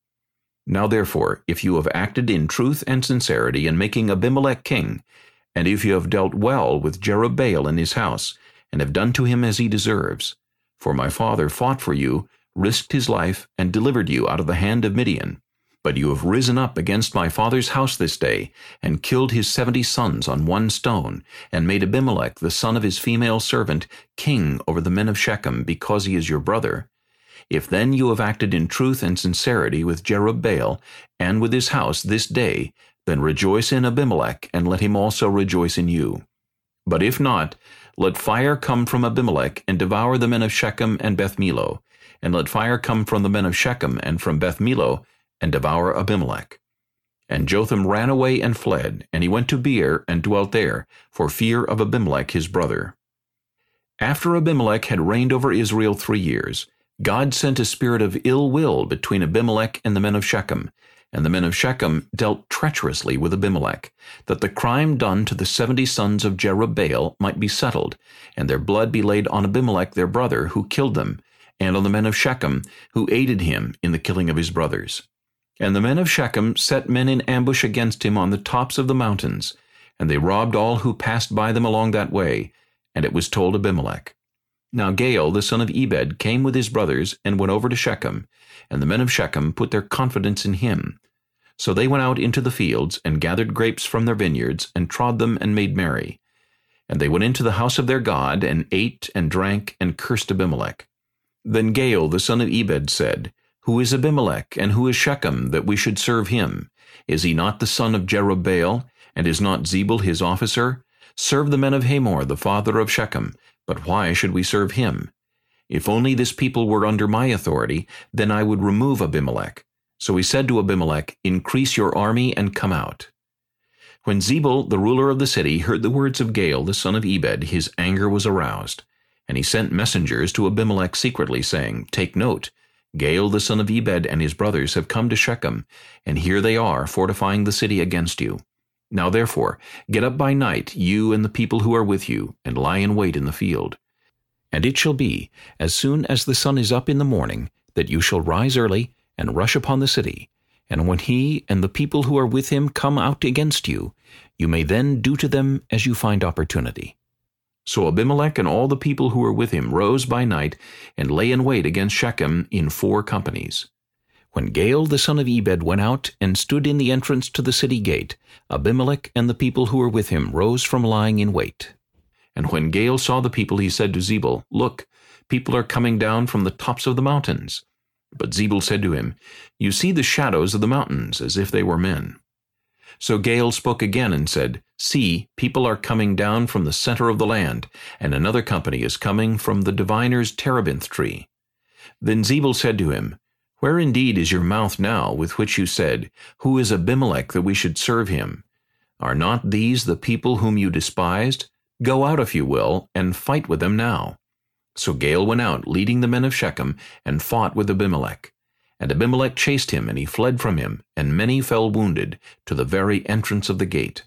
A: Now therefore, if you have acted in truth and sincerity in making Abimelech king, and if you have dealt well with Jerubbaal and his house, and have done to him as he deserves. For my father fought for you, risked his life, and delivered you out of the hand of Midian. But you have risen up against my father's house this day, and killed his seventy sons on one stone, and made Abimelech the son of his female servant king over the men of Shechem, because he is your brother. If then you have acted in truth and sincerity with Jerubbaal, and with his house this day, then rejoice in Abimelech, and let him also rejoice in you. But if not, let fire come from Abimelech, and devour the men of Shechem and Beth Millo, and let fire come from the men of Shechem and from Beth Millo, and devour Abimelech. And Jotham ran away and fled, and he went to Beer and dwelt there, for fear of Abimelech his brother. After Abimelech had reigned over Israel three years, God sent a spirit of ill will between Abimelech and the men of Shechem, And the men of Shechem dealt treacherously with Abimelech, that the crime done to the seventy sons of Jerubbaal might be settled, and their blood be laid on Abimelech their brother, who killed them, and on the men of Shechem, who aided him in the killing of his brothers. And the men of Shechem set men in ambush against him on the tops of the mountains, and they robbed all who passed by them along that way, and it was told Abimelech. Now Gaal the son of Ebed came with his brothers and went over to Shechem, and the men of Shechem put their confidence in him. So they went out into the fields, and gathered grapes from their vineyards, and trod them, and made merry. And they went into the house of their God, and ate, and drank, and cursed Abimelech. Then Gaal the son of Ebed said, Who is Abimelech, and who is Shechem, that we should serve him? Is he not the son of Jerubbaal, and is not Zebul his officer? Serve the men of Hamor, the father of Shechem, but why should we serve him? If only this people were under my authority, then I would remove Abimelech. So he said to Abimelech, Increase your army and come out. When Zebul, the ruler of the city, heard the words of Gaal, the son of Ebed, his anger was aroused. And he sent messengers to Abimelech secretly, saying, Take note, Gaal the son of Ebed and his brothers have come to Shechem, and here they are fortifying the city against you. Now therefore, get up by night, you and the people who are with you, and lie in wait in the field. And it shall be, as soon as the sun is up in the morning, that you shall rise early, and rush upon the city. And when he and the people who are with him come out against you, you may then do to them as you find opportunity. So Abimelech and all the people who were with him rose by night, and lay in wait against Shechem in four companies. When Gaal the son of Ebed went out and stood in the entrance to the city gate, Abimelech and the people who were with him rose from lying in wait. And when Gaal saw the people, he said to Zebul, Look, people are coming down from the tops of the mountains. But Zebul said to him, You see the shadows of the mountains, as if they were men. So Gaal spoke again and said, See, people are coming down from the center of the land, and another company is coming from the diviner's terebinth tree. Then Zebul said to him, Where indeed is your mouth now, with which you said, Who is Abimelech that we should serve him? Are not these the people whom you despised? Go out, if you will, and fight with them now. So Gaal went out, leading the men of Shechem, and fought with Abimelech. And Abimelech chased him, and he fled from him, and many fell wounded, to the very entrance of the gate.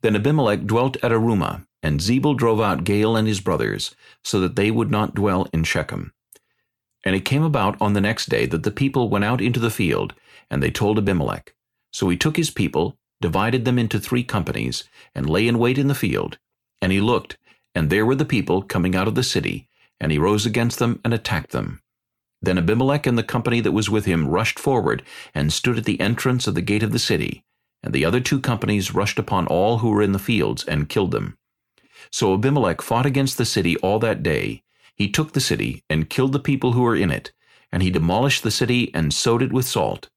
A: Then Abimelech dwelt at Arumah, and Zebul drove out Gaal and his brothers, so that they would not dwell in Shechem. And it came about on the next day that the people went out into the field, and they told Abimelech. So he took his people, divided them into three companies, and lay in wait in the field, and he looked, and there were the people coming out of the city, and he rose against them and attacked them. Then Abimelech and the company that was with him rushed forward, and stood at the entrance of the gate of the city, and the other two companies rushed upon all who were in the fields, and killed them. So Abimelech fought against the city all that day. He took the city, and killed the people who were in it, and he demolished the city, and sowed it with salt.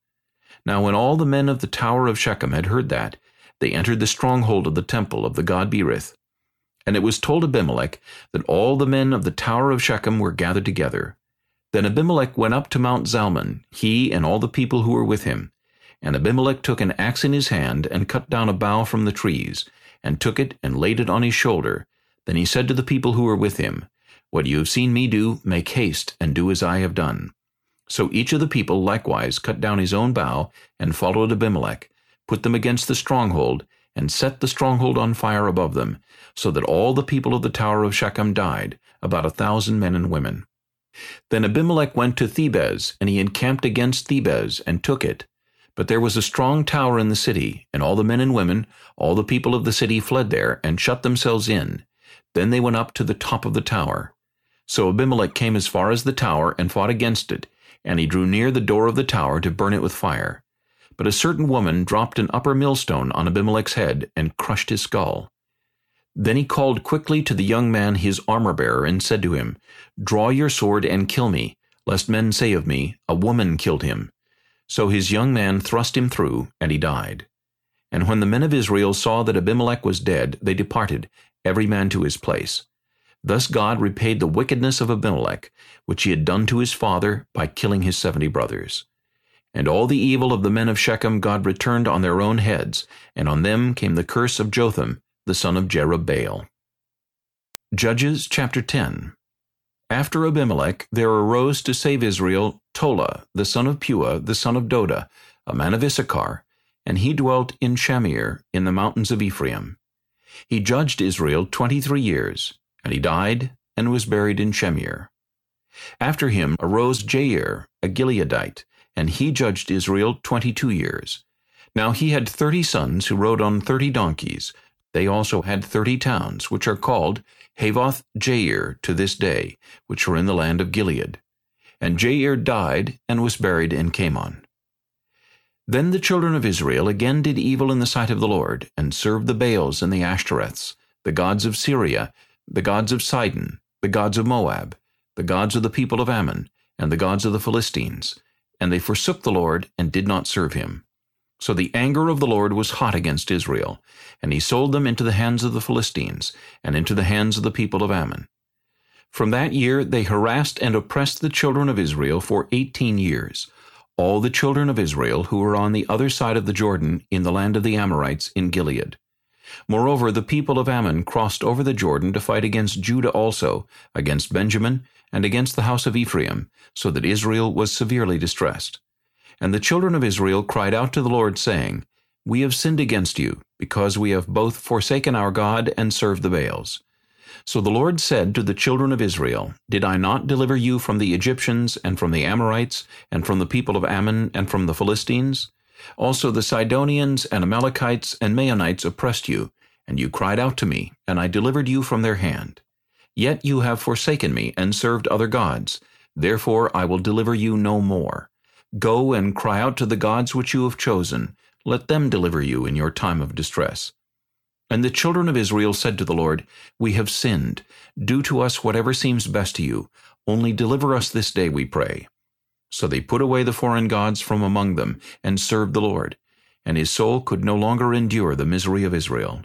A: Now when all the men of the tower of Shechem had heard that, they entered the stronghold of the temple of the god Berith, and it was told Abimelech that all the men of the tower of Shechem were gathered together. Then Abimelech went up to Mount Zalmon, he and all the people who were with him. And Abimelech took an axe in his hand, and cut down a bough from the trees, and took it and laid it on his shoulder. Then he said to the people who were with him, What you have seen me do, make haste, and do as I have done. So each of the people likewise cut down his own bough, and followed Abimelech, put them against the stronghold, and set the stronghold on fire above them, so that all the people of the tower of Shechem died, about a thousand men and women. Then Abimelech went to Thebez, and he encamped against Thebez, and took it. But there was a strong tower in the city, and all the men and women, all the people of the city fled there, and shut themselves in. Then they went up to the top of the tower. So Abimelech came as far as the tower, and fought against it, and he drew near the door of the tower to burn it with fire. But a certain woman dropped an upper millstone on Abimelech's head and crushed his skull. Then he called quickly to the young man his armor-bearer and said to him, Draw your sword and kill me, lest men say of me, A woman killed him. So his young man thrust him through, and he died. And when the men of Israel saw that Abimelech was dead, they departed, every man to his place. Thus God repaid the wickedness of Abimelech, which he had done to his father by killing his seventy brothers. And all the evil of the men of Shechem God returned on their own heads, and on them came the curse of Jotham, the son of Jerubbaal. Judges chapter 10 After Abimelech there arose to save Israel Tola, the son of Puah, the son of Dodo, a man of Issachar, and he dwelt in Shamir in the mountains of Ephraim. He judged Israel twenty-three years, and he died and was buried in Shamir. After him arose Jair, a Gileadite, and he judged Israel twenty-two years. Now he had thirty sons who rode on thirty donkeys. They also had thirty towns, which are called Havoth Jair to this day, which were in the land of Gilead. And Jair died and was buried in Kamon. Then the children of Israel again did evil in the sight of the Lord, and served the Baals and the Ashtoreths, the gods of Syria, the gods of Sidon, the gods of Moab, the gods of the people of Ammon, and the gods of the Philistines. And they forsook the Lord, and did not serve him. So the anger of the Lord was hot against Israel, and he sold them into the hands of the Philistines, and into the hands of the people of Ammon. From that year they harassed and oppressed the children of Israel for eighteen years, all the children of Israel who were on the other side of the Jordan in the land of the Amorites in Gilead. Moreover, the people of Ammon crossed over the Jordan to fight against Judah also, against Benjamin, and against the house of Ephraim, so that Israel was severely distressed. And the children of Israel cried out to the Lord, saying, We have sinned against you, because we have both forsaken our God and served the Baals. So the Lord said to the children of Israel, Did I not deliver you from the Egyptians, and from the Amorites, and from the people of Ammon, and from the Philistines? Also the Sidonians, and Amalekites, and Maonites oppressed you, and you cried out to me, and I delivered you from their hand. Yet you have forsaken me, and served other gods. Therefore I will deliver you no more. Go and cry out to the gods which you have chosen. Let them deliver you in your time of distress. And the children of Israel said to the Lord, We have sinned. Do to us whatever seems best to you. Only deliver us this day, we pray. So they put away the foreign gods from among them, and served the Lord. And his soul could no longer endure the misery of Israel.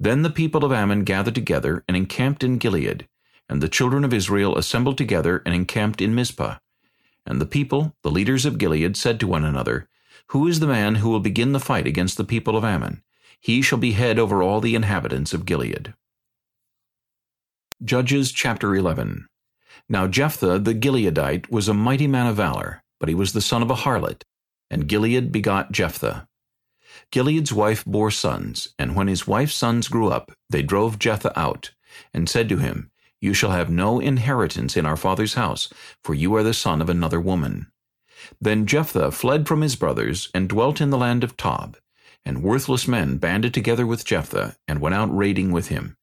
A: Then the people of Ammon gathered together and encamped in Gilead. And the children of Israel assembled together and encamped in Mizpah. And the people, the leaders of Gilead, said to one another, Who is the man who will begin the fight against the people of Ammon? He shall be head over all the inhabitants of Gilead. Judges chapter 11 Now Jephthah the Gileadite was a mighty man of valor, but he was the son of a harlot, and Gilead begot Jephthah. Gilead's wife bore sons, and when his wife's sons grew up, they drove Jephthah out, and said to him, you shall have no inheritance in our father's house, for you are the son of another woman. Then Jephthah fled from his brothers, and dwelt in the land of Tob. And worthless men banded together with Jephthah, and went out raiding with him.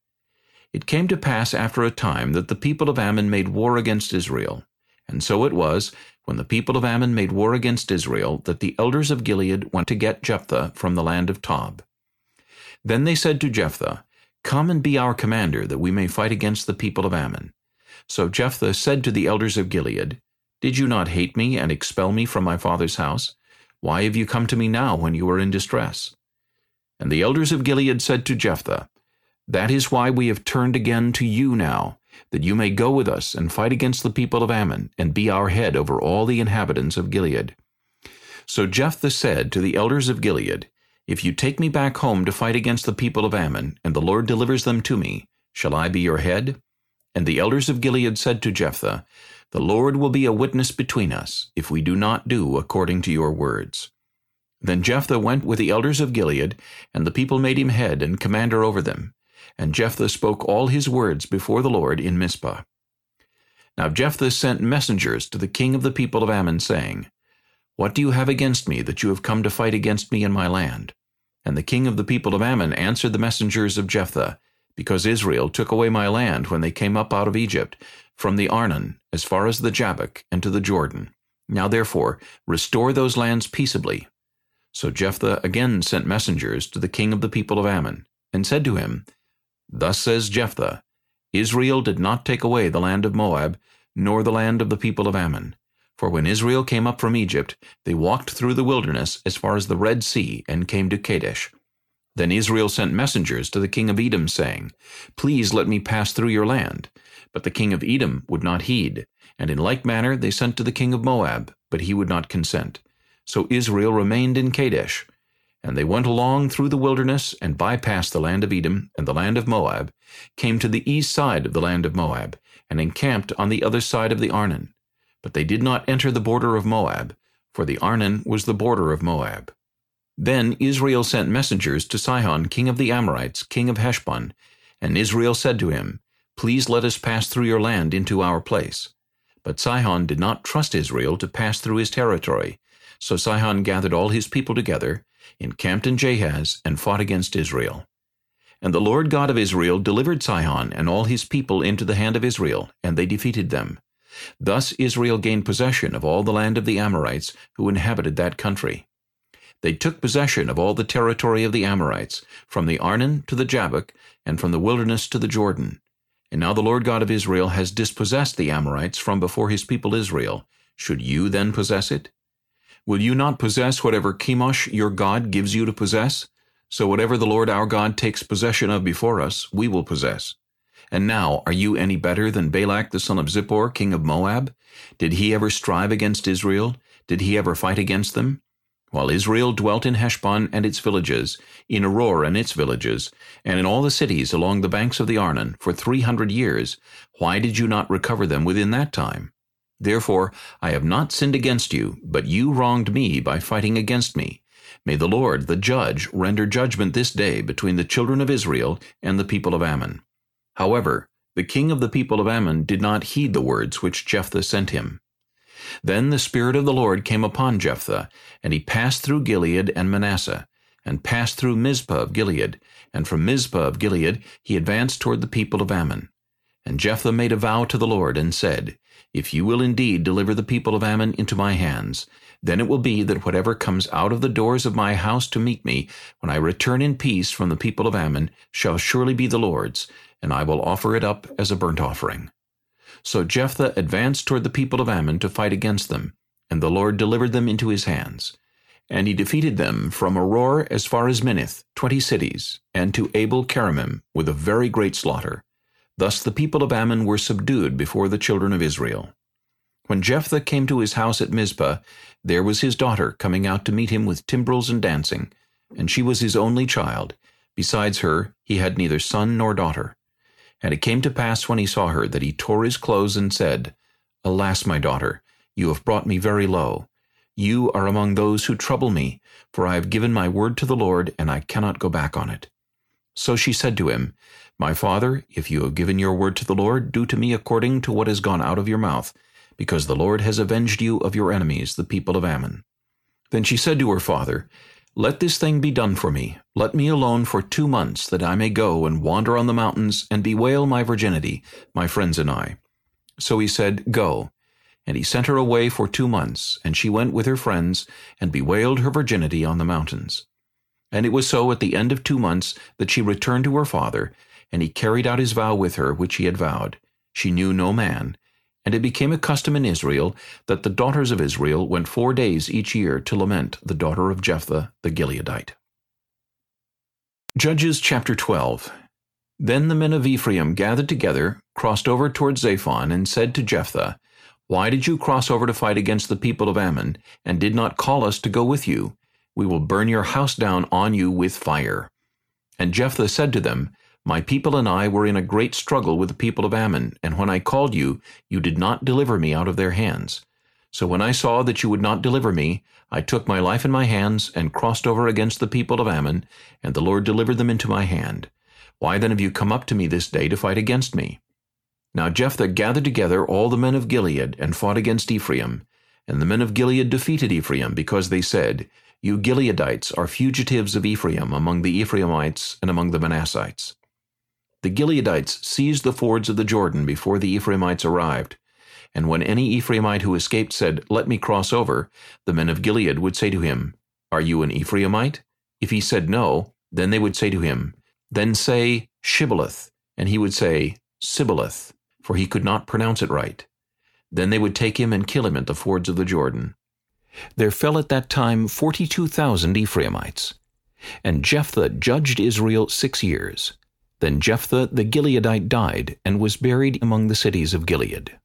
A: It came to pass after a time that the people of Ammon made war against Israel. And so it was, when the people of Ammon made war against Israel, that the elders of Gilead went to get Jephthah from the land of Tob. Then they said to Jephthah, Come and be our commander, that we may fight against the people of Ammon. So Jephthah said to the elders of Gilead, Did you not hate me and expel me from my father's house? Why have you come to me now when you are in distress? And the elders of Gilead said to Jephthah, That is why we have turned again to you now, that you may go with us and fight against the people of Ammon, and be our head over all the inhabitants of Gilead. So Jephthah said to the elders of Gilead, if you take me back home to fight against the people of Ammon, and the Lord delivers them to me, shall I be your head? And the elders of Gilead said to Jephthah, The Lord will be a witness between us, if we do not do according to your words. Then Jephthah went with the elders of Gilead, and the people made him head and commander over them. And Jephthah spoke all his words before the Lord in Mizpah. Now Jephthah sent messengers to the king of the people of Ammon, saying, What do you have against me, that you have come to fight against me in my land? And the king of the people of Ammon answered the messengers of Jephthah, because Israel took away my land when they came up out of Egypt, from the Arnon, as far as the Jabbok, and to the Jordan. Now therefore, restore those lands peaceably. So Jephthah again sent messengers to the king of the people of Ammon, and said to him, Thus says Jephthah, Israel did not take away the land of Moab, nor the land of the people of Ammon. For when Israel came up from Egypt, they walked through the wilderness as far as the Red Sea, and came to Kadesh. Then Israel sent messengers to the king of Edom, saying, Please let me pass through your land. But the king of Edom would not heed. And in like manner they sent to the king of Moab, but he would not consent. So Israel remained in Kadesh. And they went along through the wilderness, and bypassed the land of Edom and the land of Moab, came to the east side of the land of Moab, and encamped on the other side of the Arnon. But they did not enter the border of Moab, for the Arnon was the border of Moab. Then Israel sent messengers to Sihon king of the Amorites, king of Heshbon, and Israel said to him, Please let us pass through your land into our place. But Sihon did not trust Israel to pass through his territory. So Sihon gathered all his people together, encamped in Jahaz, and fought against Israel. And the Lord God of Israel delivered Sihon and all his people into the hand of Israel, and they defeated them. Thus Israel gained possession of all the land of the Amorites who inhabited that country. They took possession of all the territory of the Amorites, from the Arnon to the Jabbok, and from the wilderness to the Jordan. And now the Lord God of Israel has dispossessed the Amorites from before his people Israel. Should you then possess it? Will you not possess whatever Chemosh your God gives you to possess? So whatever the Lord our God takes possession of before us, we will possess. And now, are you any better than Balak the son of Zippor, king of Moab? Did he ever strive against Israel? Did he ever fight against them? While Israel dwelt in Heshbon and its villages, in Aroer and its villages, and in all the cities along the banks of the Arnon, for three hundred years, why did you not recover them within that time? Therefore I have not sinned against you, but you wronged me by fighting against me. May the Lord, the judge, render judgment this day between the children of Israel and the people of Ammon. However, the king of the people of Ammon did not heed the words which Jephthah sent him. Then the Spirit of the Lord came upon Jephthah, and he passed through Gilead and Manasseh, and passed through Mizpah of Gilead, and from Mizpah of Gilead he advanced toward the people of Ammon. And Jephthah made a vow to the Lord, and said, If you will indeed deliver the people of Ammon into my hands, then it will be that whatever comes out of the doors of my house to meet me, when I return in peace from the people of Ammon, shall surely be the Lord's, and I will offer it up as a burnt offering. So Jephthah advanced toward the people of Ammon to fight against them, and the Lord delivered them into his hands. And he defeated them from Aroer as far as Minnith, twenty cities, and to Abel Keramim, with a very great slaughter. Thus the people of Ammon were subdued before the children of Israel. When Jephthah came to his house at Mizpah, there was his daughter coming out to meet him with timbrels and dancing, and she was his only child. Besides her, he had neither son nor daughter. And it came to pass when he saw her that he tore his clothes and said, Alas, my daughter, you have brought me very low. You are among those who trouble me, for I have given my word to the Lord, and I cannot go back on it. So she said to him, My father, if you have given your word to the Lord, do to me according to what has gone out of your mouth, because the Lord has avenged you of your enemies, the people of Ammon. Then she said to her father, let this thing be done for me. Let me alone for two months, that I may go and wander on the mountains and bewail my virginity, my friends and I. So he said, Go. And he sent her away for two months, and she went with her friends, and bewailed her virginity on the mountains. And it was so at the end of two months that she returned to her father, and he carried out his vow with her which he had vowed. She knew no man, and it became a custom in Israel that the daughters of Israel went four days each year to lament the daughter of Jephthah the Gileadite. Judges chapter 12 Then the men of Ephraim gathered together, crossed over toward Zaphon, and said to Jephthah, Why did you cross over to fight against the people of Ammon, and did not call us to go with you? We will burn your house down on you with fire. And Jephthah said to them, my people and I were in a great struggle with the people of Ammon, and when I called you, you did not deliver me out of their hands. So when I saw that you would not deliver me, I took my life in my hands and crossed over against the people of Ammon, and the Lord delivered them into my hand. Why then have you come up to me this day to fight against me? Now Jephthah gathered together all the men of Gilead and fought against Ephraim. And the men of Gilead defeated Ephraim, because they said, You Gileadites are fugitives of Ephraim among the Ephraimites and among the Manassites. The Gileadites seized the fords of the Jordan before the Ephraimites arrived. And when any Ephraimite who escaped said, Let me cross over, the men of Gilead would say to him, Are you an Ephraimite? If he said no, then they would say to him, Then say, Shibboleth. And he would say, Sibboleth, for he could not pronounce it right. Then they would take him and kill him at the fords of the Jordan. There fell at that time forty-two thousand Ephraimites. And Jephthah judged Israel six years. Then Jephthah the Gileadite died, and was buried among the cities of Gilead.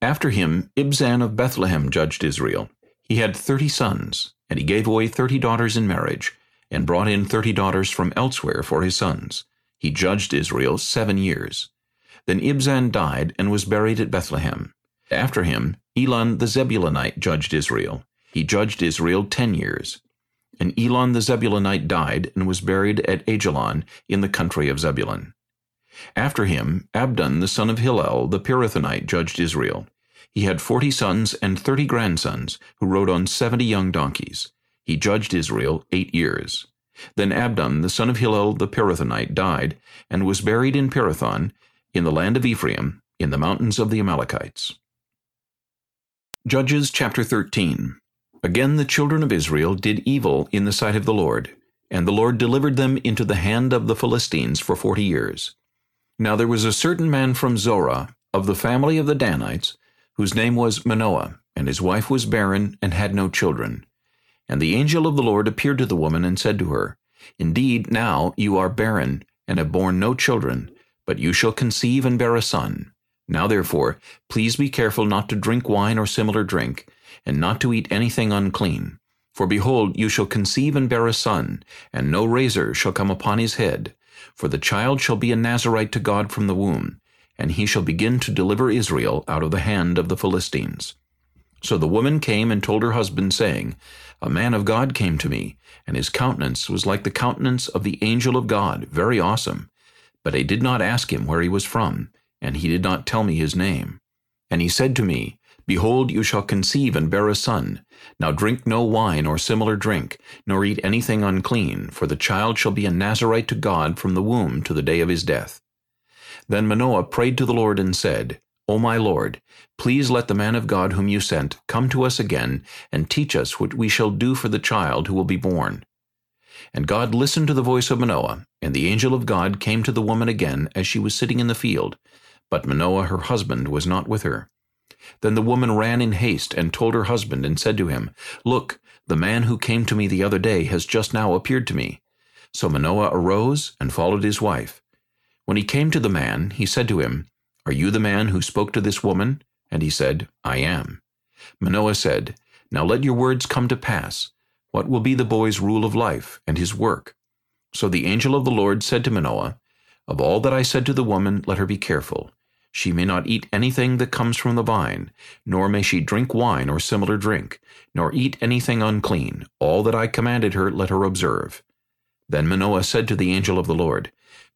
A: After him Ibzan of Bethlehem judged Israel. He had thirty sons, and he gave away thirty daughters in marriage, and brought in thirty daughters from elsewhere for his sons. He judged Israel seven years. Then Ibzan died, and was buried at Bethlehem. After him Elon the Zebulunite judged Israel. He judged Israel ten years. And Elon the Zebulunite died and was buried at Ajalon in the country of Zebulun. After him, Abdon the son of Hillel the Pirathonite judged Israel. He had forty sons and thirty grandsons, who rode on seventy young donkeys. He judged Israel eight years. Then Abdon the son of Hillel the Pirathonite died, and was buried in Pirathon, in the land of Ephraim, in the mountains of the Amalekites. Judges chapter 13 Again the children of Israel did evil in the sight of the Lord, and the Lord delivered them into the hand of the Philistines for forty years. Now there was a certain man from Zorah, of the family of the Danites, whose name was Manoah, and his wife was barren and had no children. And the angel of the Lord appeared to the woman and said to her, Indeed, now you are barren, and have borne no children, but you shall conceive and bear a son. Now therefore, please be careful not to drink wine or similar drink, and not to eat anything unclean. For behold, you shall conceive and bear a son, and no razor shall come upon his head. For the child shall be a Nazirite to God from the womb, and he shall begin to deliver Israel out of the hand of the Philistines. So the woman came and told her husband, saying, A man of God came to me, and his countenance was like the countenance of the angel of God, very awesome. But I did not ask him where he was from, and he did not tell me his name. And he said to me, Behold, you shall conceive and bear a son. Now drink no wine or similar drink, nor eat anything unclean, for the child shall be a Nazirite to God from the womb to the day of his death. Then Manoah prayed to the Lord and said, O my Lord, please let the man of God whom you sent come to us again and teach us what we shall do for the child who will be born. And God listened to the voice of Manoah, and the angel of God came to the woman again as she was sitting in the field. But Manoah her husband was not with her. Then the woman ran in haste and told her husband and said to him, Look, the man who came to me the other day has just now appeared to me. So Manoah arose and followed his wife. When he came to the man, he said to him, Are you the man who spoke to this woman? And he said, I am. Manoah said, Now let your words come to pass. What will be the boy's rule of life and his work? So the angel of the Lord said to Manoah, Of all that I said to the woman, let her be careful. She may not eat anything that comes from the vine, nor may she drink wine or similar drink, nor eat anything unclean. All that I commanded her let her observe. Then Manoah said to the angel of the Lord,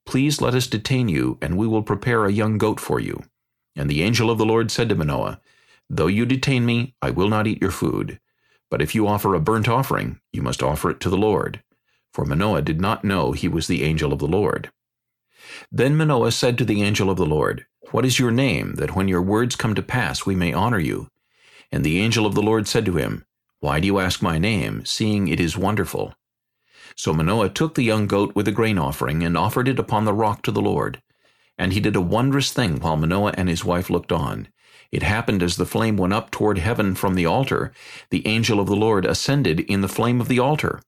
A: Please let us detain you, and we will prepare a young goat for you. And the angel of the Lord said to Manoah, Though you detain me, I will not eat your food. But if you offer a burnt offering, you must offer it to the Lord. For Manoah did not know he was the angel of the Lord. Then Manoah said to the angel of the Lord, What is your name, that when your words come to pass we may honor you? And the angel of the Lord said to him, Why do you ask my name, seeing it is wonderful? So Manoah took the young goat with the grain offering and offered it upon the rock to the Lord. And he did a wondrous thing while Manoah and his wife looked on. It happened as the flame went up toward heaven from the altar, the angel of the Lord ascended in the flame of the altar.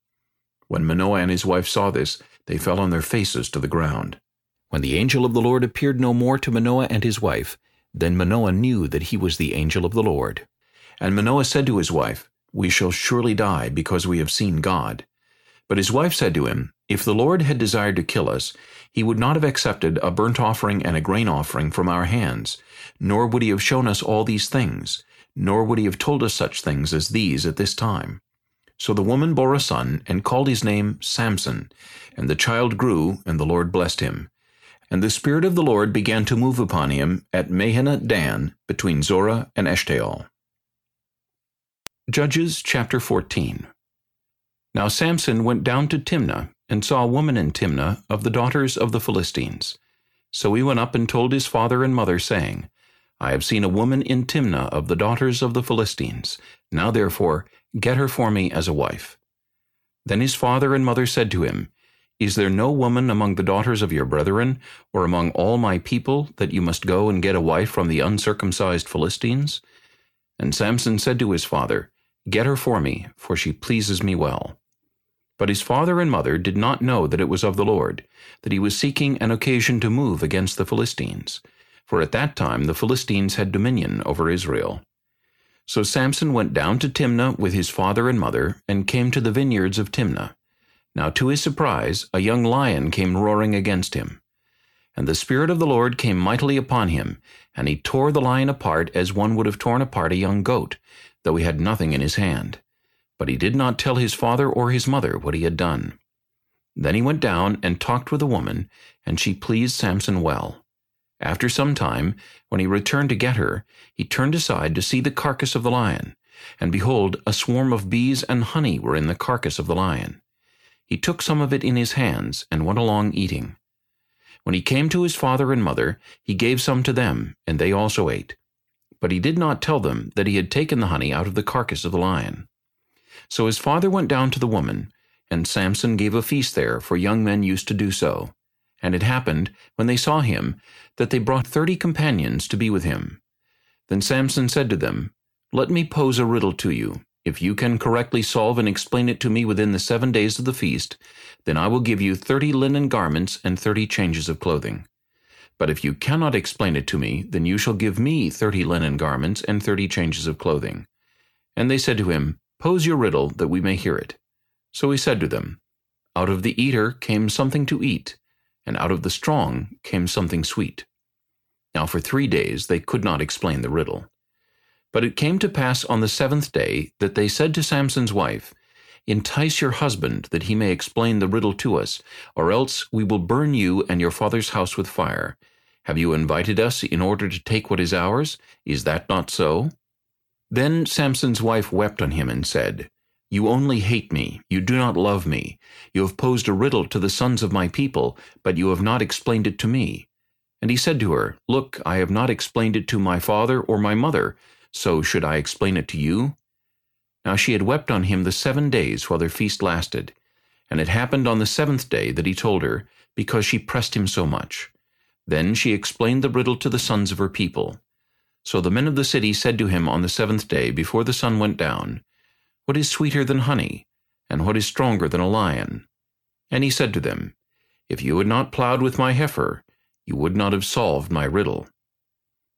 A: When Manoah and his wife saw this, they fell on their faces to the ground. When the angel of the Lord appeared no more to Manoah and his wife, then Manoah knew that he was the angel of the Lord. And Manoah said to his wife, We shall surely die, because we have seen God. But his wife said to him, If the Lord had desired to kill us, he would not have accepted a burnt offering and a grain offering from our hands, nor would he have shown us all these things, nor would he have told us such things as these at this time. So the woman bore a son, and called his name Samson. And the child grew, and the Lord blessed him. And the Spirit of the Lord began to move upon him at Mahaneh Dan, between Zorah and Eshtaol. Judges chapter 14 now Samson went down to Timnah, and saw a woman in Timnah of the daughters of the Philistines. So he went up and told his father and mother, saying, I have seen a woman in Timnah of the daughters of the Philistines. Now therefore, get her for me as a wife. Then his father and mother said to him, Is there no woman among the daughters of your brethren, or among all my people, that you must go and get a wife from the uncircumcised Philistines? And Samson said to his father, Get her for me, for she pleases me well. But his father and mother did not know that it was of the Lord, that he was seeking an occasion to move against the Philistines. For at that time the Philistines had dominion over Israel. So Samson went down to Timnah with his father and mother, and came to the vineyards of Timnah. Now to his surprise, a young lion came roaring against him. And the Spirit of the Lord came mightily upon him, and he tore the lion apart as one would have torn apart a young goat, though he had nothing in his hand. But he did not tell his father or his mother what he had done. Then he went down and talked with the woman, and she pleased Samson well. After some time, when he returned to get her, he turned aside to see the carcass of the lion. And behold, a swarm of bees and honey were in the carcass of the lion. He took some of it in his hands, and went along eating. When he came to his father and mother, he gave some to them, and they also ate. But he did not tell them that he had taken the honey out of the carcass of the lion. So his father went down to the woman, and Samson gave a feast there, for young men used to do so. And it happened, when they saw him, that they brought thirty companions to be with him. Then Samson said to them, Let me pose a riddle to you. If you can correctly solve and explain it to me within the seven days of the feast, then I will give you thirty linen garments and thirty changes of clothing. But if you cannot explain it to me, then you shall give me thirty linen garments and thirty changes of clothing. And they said to him, Pose your riddle, that we may hear it. So he said to them, Out of the eater came something to eat, and out of the strong came something sweet. Now for three days they could not explain the riddle. But it came to pass on the seventh day that they said to Samson's wife, Entice your husband, that he may explain the riddle to us, or else we will burn you and your father's house with fire. Have you invited us in order to take what is ours? Is that not so? Then Samson's wife wept on him and said, you only hate me. You do not love me. You have posed a riddle to the sons of my people, but you have not explained it to me. And he said to her, Look, I have not explained it to my father or my mother, so should I explain it to you? Now she had wept on him the seven days while their feast lasted. And it happened on the seventh day that he told her, because she pressed him so much. Then she explained the riddle to the sons of her people. So the men of the city said to him on the seventh day, before the sun went down, what is sweeter than honey? And what is stronger than a lion? And he said to them, If you had not plowed with my heifer, you would not have solved my riddle.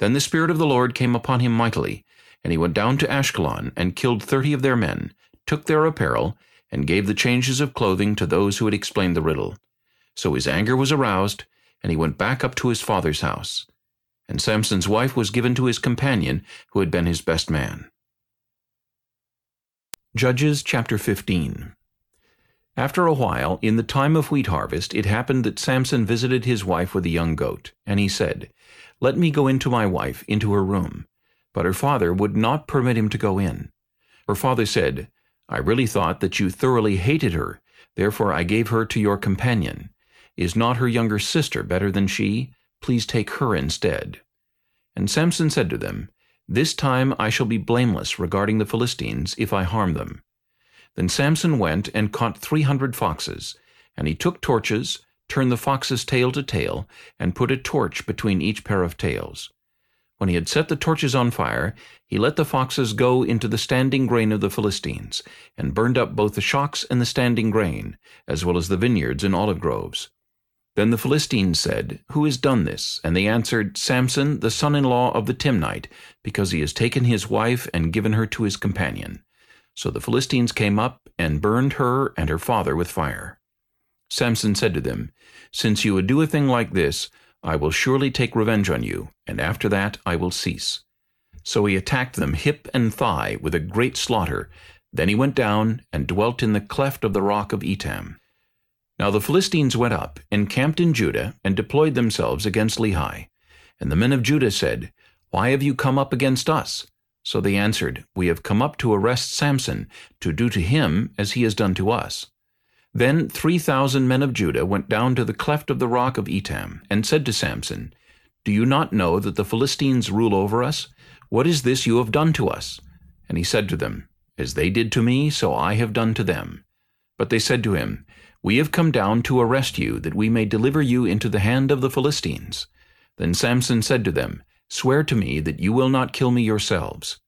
A: Then the Spirit of the Lord came upon him mightily, and he went down to Ashkelon, and killed thirty of their men, took their apparel, and gave the changes of clothing to those who had explained the riddle. So his anger was aroused, and he went back up to his father's house. And Samson's wife was given to his companion, who had been his best man. Judges chapter 15 After a while, in the time of wheat harvest, it happened that Samson visited his wife with a young goat. And he said, Let me go in to my wife, into her room. But her father would not permit him to go in. Her father said, I really thought that you thoroughly hated her, therefore I gave her to your companion. Is not her younger sister better than she? Please take her instead. And Samson said to them, this time I shall be blameless regarding the Philistines if I harm them. Then Samson went and caught three hundred foxes, and he took torches, turned the foxes tail to tail, and put a torch between each pair of tails. When he had set the torches on fire, he let the foxes go into the standing grain of the Philistines, and burned up both the shocks and the standing grain, as well as the vineyards and olive groves. Then the Philistines said, Who has done this? And they answered, Samson, the son-in-law of the Timnite, because he has taken his wife and given her to his companion. So the Philistines came up and burned her and her father with fire. Samson said to them, Since you would do a thing like this, I will surely take revenge on you, and after that I will cease. So he attacked them hip and thigh with a great slaughter. Then he went down and dwelt in the cleft of the rock of Etam. Now the Philistines went up, encamped in Judah, and deployed themselves against Lehi. And the men of Judah said, Why have you come up against us? So they answered, We have come up to arrest Samson, to do to him as he has done to us. Then three thousand men of Judah went down to the cleft of the rock of Etam, and said to Samson, Do you not know that the Philistines rule over us? What is this you have done to us? And he said to them, As they did to me, so I have done to them. But they said to him, we have come down to arrest you, that we may deliver you into the hand of the Philistines. Then Samson said to them, Swear to me that you will not kill me yourselves.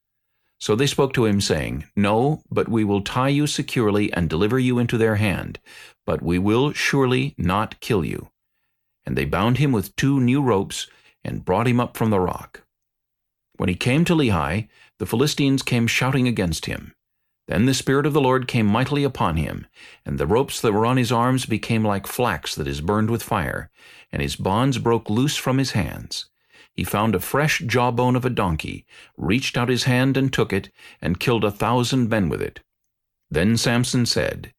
A: So they spoke to him, saying, No, but we will tie you securely and deliver you into their hand, but we will surely not kill you. And they bound him with two new ropes, and brought him up from the rock. When he came to Lehi, the Philistines came shouting against him. Then the Spirit of the Lord came mightily upon him, and the ropes that were on his arms became like flax that is burned with fire, and his bonds broke loose from his hands. He found a fresh jawbone of a donkey, reached out his hand and took it, and killed a thousand men with it. Then Samson said,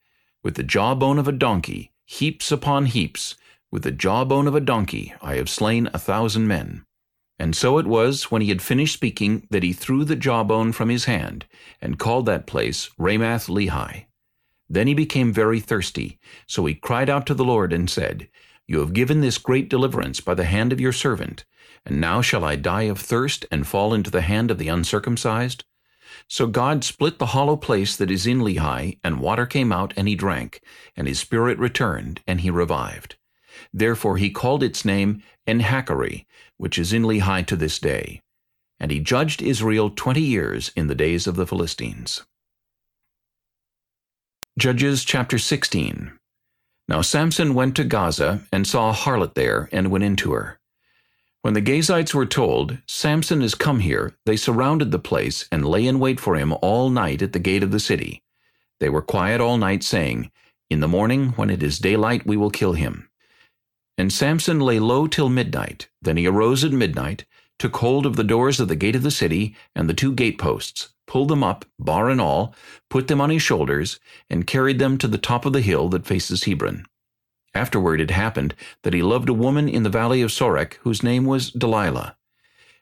A: With the jawbone of a donkey, heaps upon heaps, with the jawbone of a donkey I have slain a thousand men. And so it was, when he had finished speaking, that he threw the jawbone from his hand, and called that place Ramath Lehi. Then he became very thirsty, so he cried out to the Lord and said, You have given this great deliverance by the hand of your servant, and now shall I die of thirst and fall into the hand of the uncircumcised? So God split the hollow place that is in Lehi, and water came out, and he drank, and his spirit returned, and he revived. Therefore he called its name Enhakkore, which is in Lehi to this day. And he judged Israel twenty years in the days of the Philistines. Judges chapter 16 Now Samson went to Gaza, and saw a harlot there, and went into her. When the Gazites were told, Samson is come here, they surrounded the place, and lay in wait for him all night at the gate of the city. They were quiet all night, saying, In the morning, when it is daylight, we will kill him. And Samson lay low till midnight. Then he arose at midnight, took hold of the doors of the gate of the city, and the two gateposts, pulled them up, bar and all, put them on his shoulders, and carried them to the top of the hill that faces Hebron. Afterward it happened that he loved a woman in the valley of Sorek, whose name was Delilah.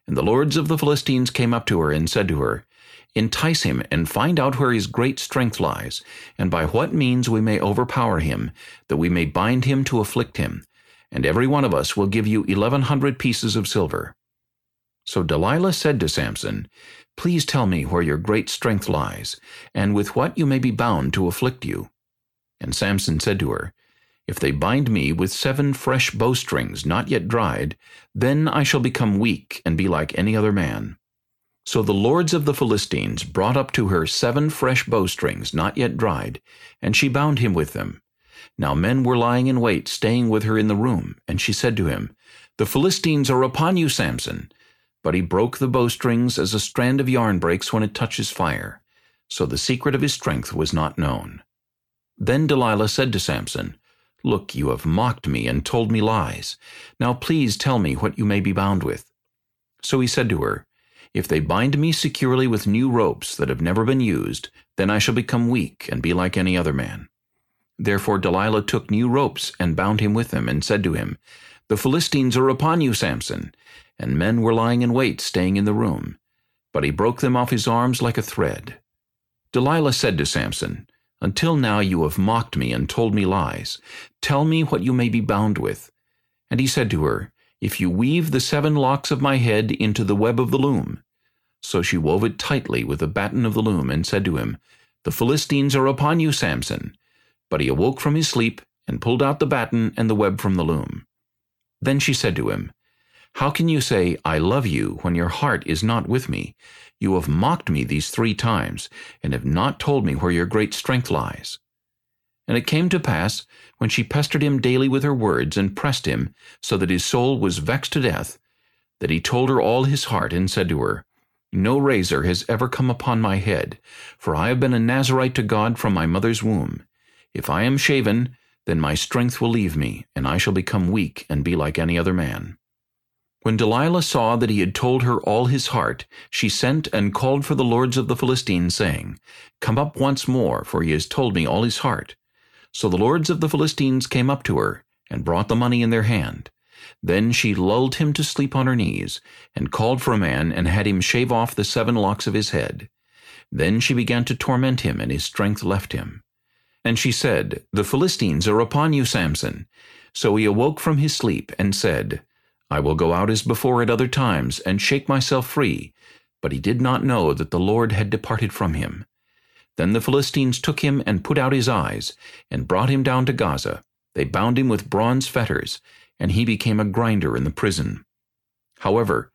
A: And the lords of the Philistines came up to her and said to her, Entice him, and find out where his great strength lies, and by what means we may overpower him, that we may bind him to afflict him, and every one of us will give you eleven hundred pieces of silver. So Delilah said to Samson, Please tell me where your great strength lies, and with what you may be bound to afflict you. And Samson said to her, If they bind me with seven fresh bowstrings not yet dried, then I shall become weak and be like any other man. So the lords of the Philistines brought up to her seven fresh bowstrings not yet dried, and she bound him with them. Now men were lying in wait, staying with her in the room, and she said to him, The Philistines are upon you, Samson. But he broke the bowstrings as a strand of yarn breaks when it touches fire. So the secret of his strength was not known. Then Delilah said to Samson, Look, you have mocked me and told me lies. Now please tell me what you may be bound with. So he said to her, If they bind me securely with new ropes that have never been used, then I shall become weak and be like any other man. Therefore Delilah took new ropes and bound him with them, and said to him, The Philistines are upon you, Samson. And men were lying in wait, staying in the room. But he broke them off his arms like a thread. Delilah said to Samson, Until now you have mocked me and told me lies. Tell me what you may be bound with. And he said to her, If you weave the seven locks of my head into the web of the loom. So she wove it tightly with the batten of the loom, and said to him, The Philistines are upon you, Samson. But he awoke from his sleep, and pulled out the batten and the web from the loom. Then she said to him, How can you say, I love you, when your heart is not with me? You have mocked me these three times, and have not told me where your great strength lies. And it came to pass, when she pestered him daily with her words, and pressed him, so that his soul was vexed to death, that he told her all his heart, and said to her, No razor has ever come upon my head, for I have been a Nazirite to God from my mother's womb. If I am shaven, then my strength will leave me, and I shall become weak and be like any other man. When Delilah saw that he had told her all his heart, she sent and called for the lords of the Philistines, saying, Come up once more, for he has told me all his heart. So the lords of the Philistines came up to her, and brought the money in their hand. Then she lulled him to sleep on her knees, and called for a man, and had him shave off the seven locks of his head. Then she began to torment him, and his strength left him. And she said, The Philistines are upon you, Samson. So he awoke from his sleep, and said, I will go out as before at other times, and shake myself free. But he did not know that the Lord had departed from him. Then the Philistines took him and put out his eyes, and brought him down to Gaza. They bound him with bronze fetters, and he became a grinder in the prison. However,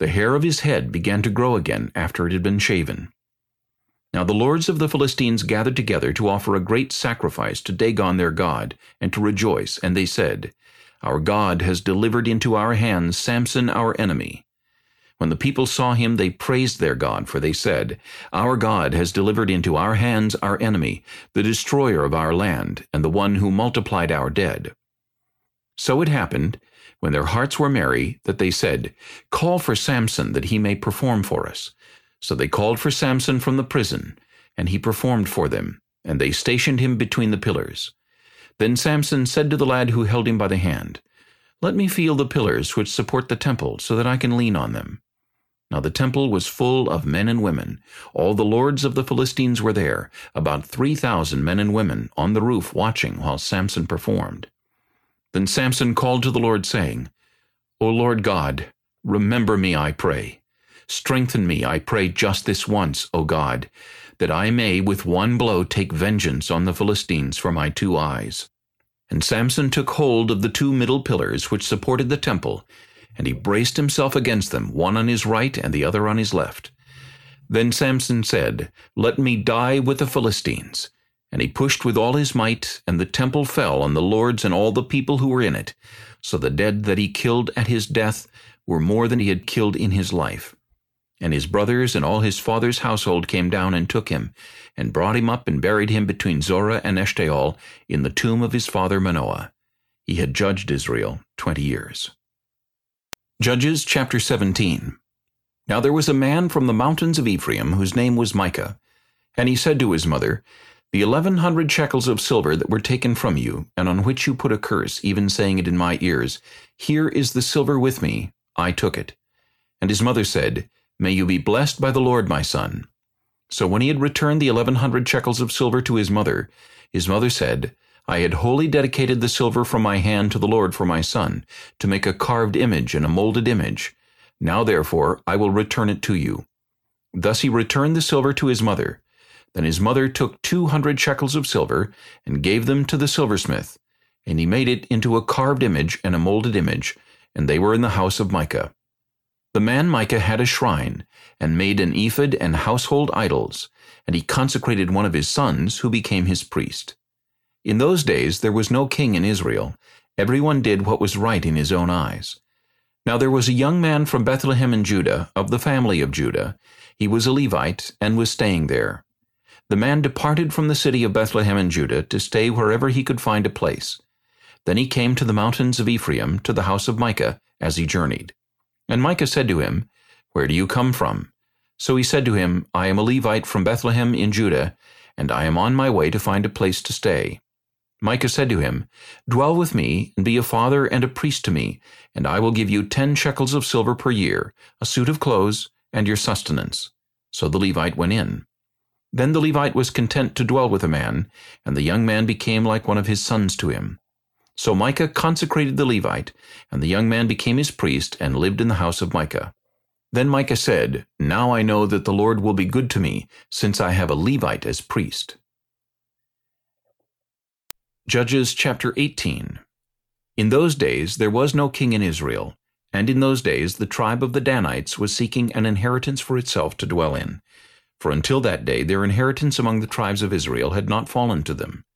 A: the hair of his head began to grow again after it had been shaven. Now the lords of the Philistines gathered together to offer a great sacrifice to Dagon their god, and to rejoice, and they said, Our God has delivered into our hands Samson our enemy. When the people saw him, they praised their God, for they said, Our God has delivered into our hands our enemy, the destroyer of our land, and the one who multiplied our dead. So it happened, when their hearts were merry, that they said, Call for Samson, that he may perform for us. So they called for Samson from the prison, and he performed for them. and they stationed him between the pillars. Then Samson said to the lad who held him by the hand, Let me feel the pillars which support the temple, so that I can lean on them. Now the temple was full of men and women. All the lords of the Philistines were there, about three thousand men and women, on the roof watching while Samson performed. Then Samson called to the Lord, saying, O Lord God, remember me, I pray. Strengthen me, I pray, just this once, O God, that I may with one blow take vengeance on the Philistines for my two eyes. And Samson took hold of the two middle pillars which supported the temple, and he braced himself against them, one on his right and the other on his left. Then Samson said, Let me die with the Philistines. And he pushed with all his might, and the temple fell on the lords and all the people who were in it. So the dead that he killed at his death were more than he had killed in his life. And his brothers and all his father's household came down and took him, and brought him up and buried him between Zorah and Eshtaol in the tomb of his father Manoah. He had judged Israel twenty years. Judges chapter 17 Now there was a man from the mountains of Ephraim whose name was Micah. And he said to his mother, The eleven hundred shekels of silver that were taken from you, and on which you put a curse, even saying it in my ears, Here is the silver with me, I took it. And his mother said, May you be blessed by the Lord, my son. So when he had returned the eleven hundred shekels of silver to his mother, his mother said, I had wholly dedicated the silver from my hand to the Lord for my son, to make a carved image and a molded image. Now therefore I will return it to you. Thus he returned the silver to his mother. Then his mother took two hundred shekels of silver, and gave them to the silversmith. And he made it into a carved image and a molded image, and they were in the house of Micah. The man Micah had a shrine, and made an ephod and household idols, and he consecrated one of his sons, who became his priest. In those days there was no king in Israel. Everyone did what was right in his own eyes. Now there was a young man from Bethlehem in Judah, of the family of Judah. He was a Levite, and was staying there. The man departed from the city of Bethlehem in Judah to stay wherever he could find a place. Then he came to the mountains of Ephraim, to the house of Micah, as he journeyed. And Micah said to him, Where do you come from? So he said to him, I am a Levite from Bethlehem in Judah, and I am on my way to find a place to stay. Micah said to him, Dwell with me, and be a father and a priest to me, and I will give you ten shekels of silver per year, a suit of clothes, and your sustenance. So the Levite went in. Then the Levite was content to dwell with the man, and the young man became like one of his sons to him. So Micah consecrated the Levite, and the young man became his priest, and lived in the house of Micah. Then Micah said, Now I know that the Lord will be good to me, since I have a Levite as priest. Judges chapter 18 In those days there was no king in Israel, and in those days the tribe of the Danites was seeking an inheritance for itself to dwell in. For until that day their inheritance among the tribes of Israel had not fallen to them.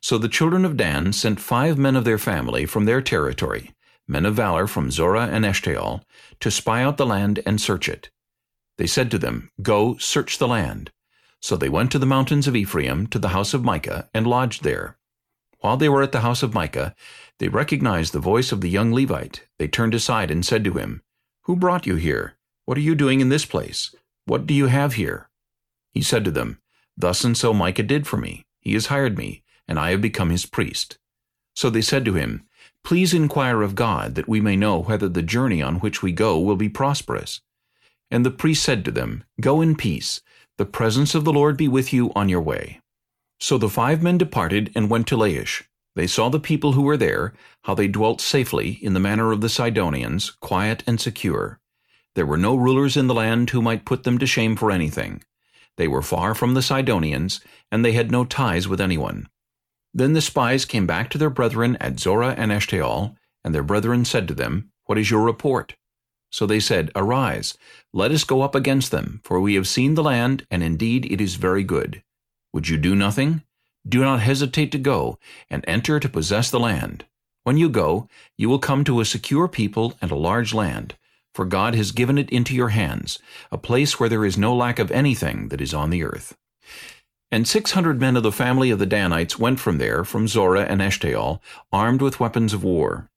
A: So the children of Dan sent five men of their family from their territory, men of valor from Zorah and Eshtaol, to spy out the land and search it. They said to them, Go, search the land. So they went to the mountains of Ephraim, to the house of Micah, and lodged there. While they were at the house of Micah, they recognized the voice of the young Levite. They turned aside and said to him, Who brought you here? What are you doing in this place? What do you have here? He said to them, Thus and so Micah did for me. He has hired me, and I have become his priest. So they said to him, Please inquire of God, that we may know whether the journey on which we go will be prosperous. And the priest said to them, Go in peace. The presence of the Lord be with you on your way. So the five men departed and went to Laish. They saw the people who were there, how they dwelt safely in the manner of the Sidonians, quiet and secure. There were no rulers in the land who might put them to shame for anything. They were far from the Sidonians, and they had no ties with anyone. Then the spies came back to their brethren at Zorah and Eshtaol, and their brethren said to them, What is your report? So they said, Arise, let us go up against them, for we have seen the land, and indeed it is very good. Would you do nothing? Do not hesitate to go, and enter to possess the land. When you go, you will come to a secure people and a large land, for God has given it into your hands, a place where there is no lack of anything that is on the earth. And six hundred men of the family of the Danites went from there, from Zorah and Eshtaol, armed with weapons of war.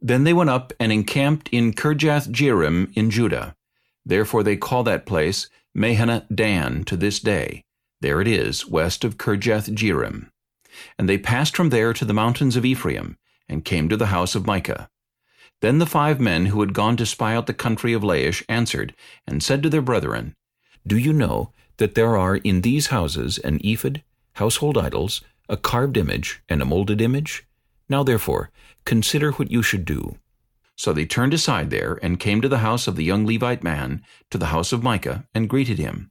A: Then they went up and encamped in Kirjath Jearim in Judah. Therefore they call that place Mahaneh Dan to this day. There it is, west of Kirjath-jearim. And they passed from there to the mountains of Ephraim, and came to the house of Micah. Then the five men who had gone to spy out the country of Laish answered, and said to their brethren, Do you know that there are in these houses an ephod, household idols, a carved image, and a molded image? Now therefore, consider what you should do. So they turned aside there, and came to the house of the young Levite man, to the house of Micah, and greeted him.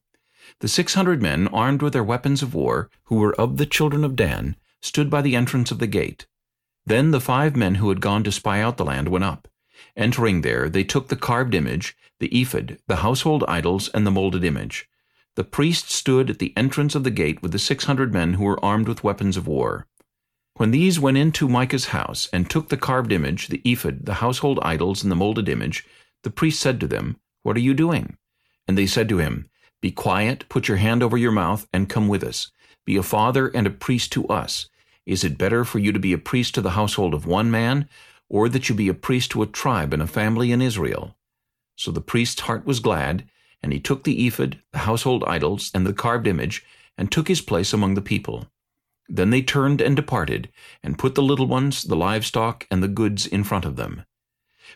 A: The six hundred men, armed with their weapons of war, who were of the children of Dan, stood by the entrance of the gate. Then the five men who had gone to spy out the land went up. Entering there, they took the carved image, the ephod, the household idols, and the molded image. The priest stood at the entrance of the gate with the six hundred men who were armed with weapons of war. When these went into Micah's house, and took the carved image, the ephod, the household idols, and the molded image, the priest said to them, What are you doing? And they said to him, Be quiet, put your hand over your mouth, and come with us. Be a father and a priest to us. Is it better for you to be a priest to the household of one man, or that you be a priest to a tribe and a family in Israel? So the priest's heart was glad, and he took the ephod, the household idols, and the carved image, and took his place among the people. Then they turned and departed, and put the little ones, the livestock, and the goods in front of them.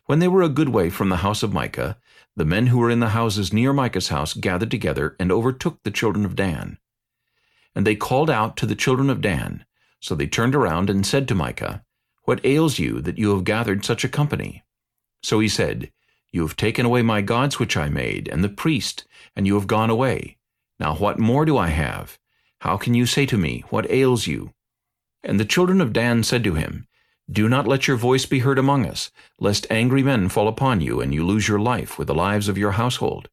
A: When they were a good way from the house of Micah, the men who were in the houses near Micah's house gathered together and overtook the children of Dan. And they called out to the children of Dan. So they turned around and said to Micah, What ails you that you have gathered such a company? So he said, You have taken away my gods which I made, and the priest, and you have gone away. Now what more do I have? How can you say to me, What ails you? And the children of Dan said to him, Do not let your voice be heard among us, lest angry men fall upon you, and you lose your life with the lives of your household.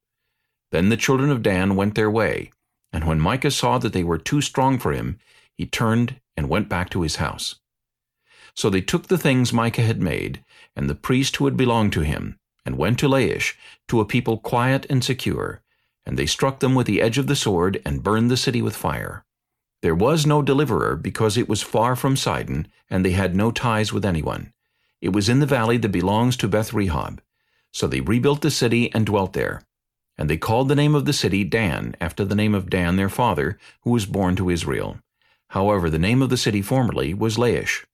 A: Then the children of Dan went their way, and when Micah saw that they were too strong for him, he turned and went back to his house. So they took the things Micah had made, and the priest who had belonged to him, and went to Laish, to a people quiet and secure, and they struck them with the edge of the sword, and burned the city with fire. There was no deliverer, because it was far from Sidon, and they had no ties with anyone. It was in the valley that belongs to Beth-rehob. So they rebuilt the city and dwelt there. And they called the name of the city Dan, after the name of Dan their father, who was born to Israel. However, the name of the city formerly was Laish.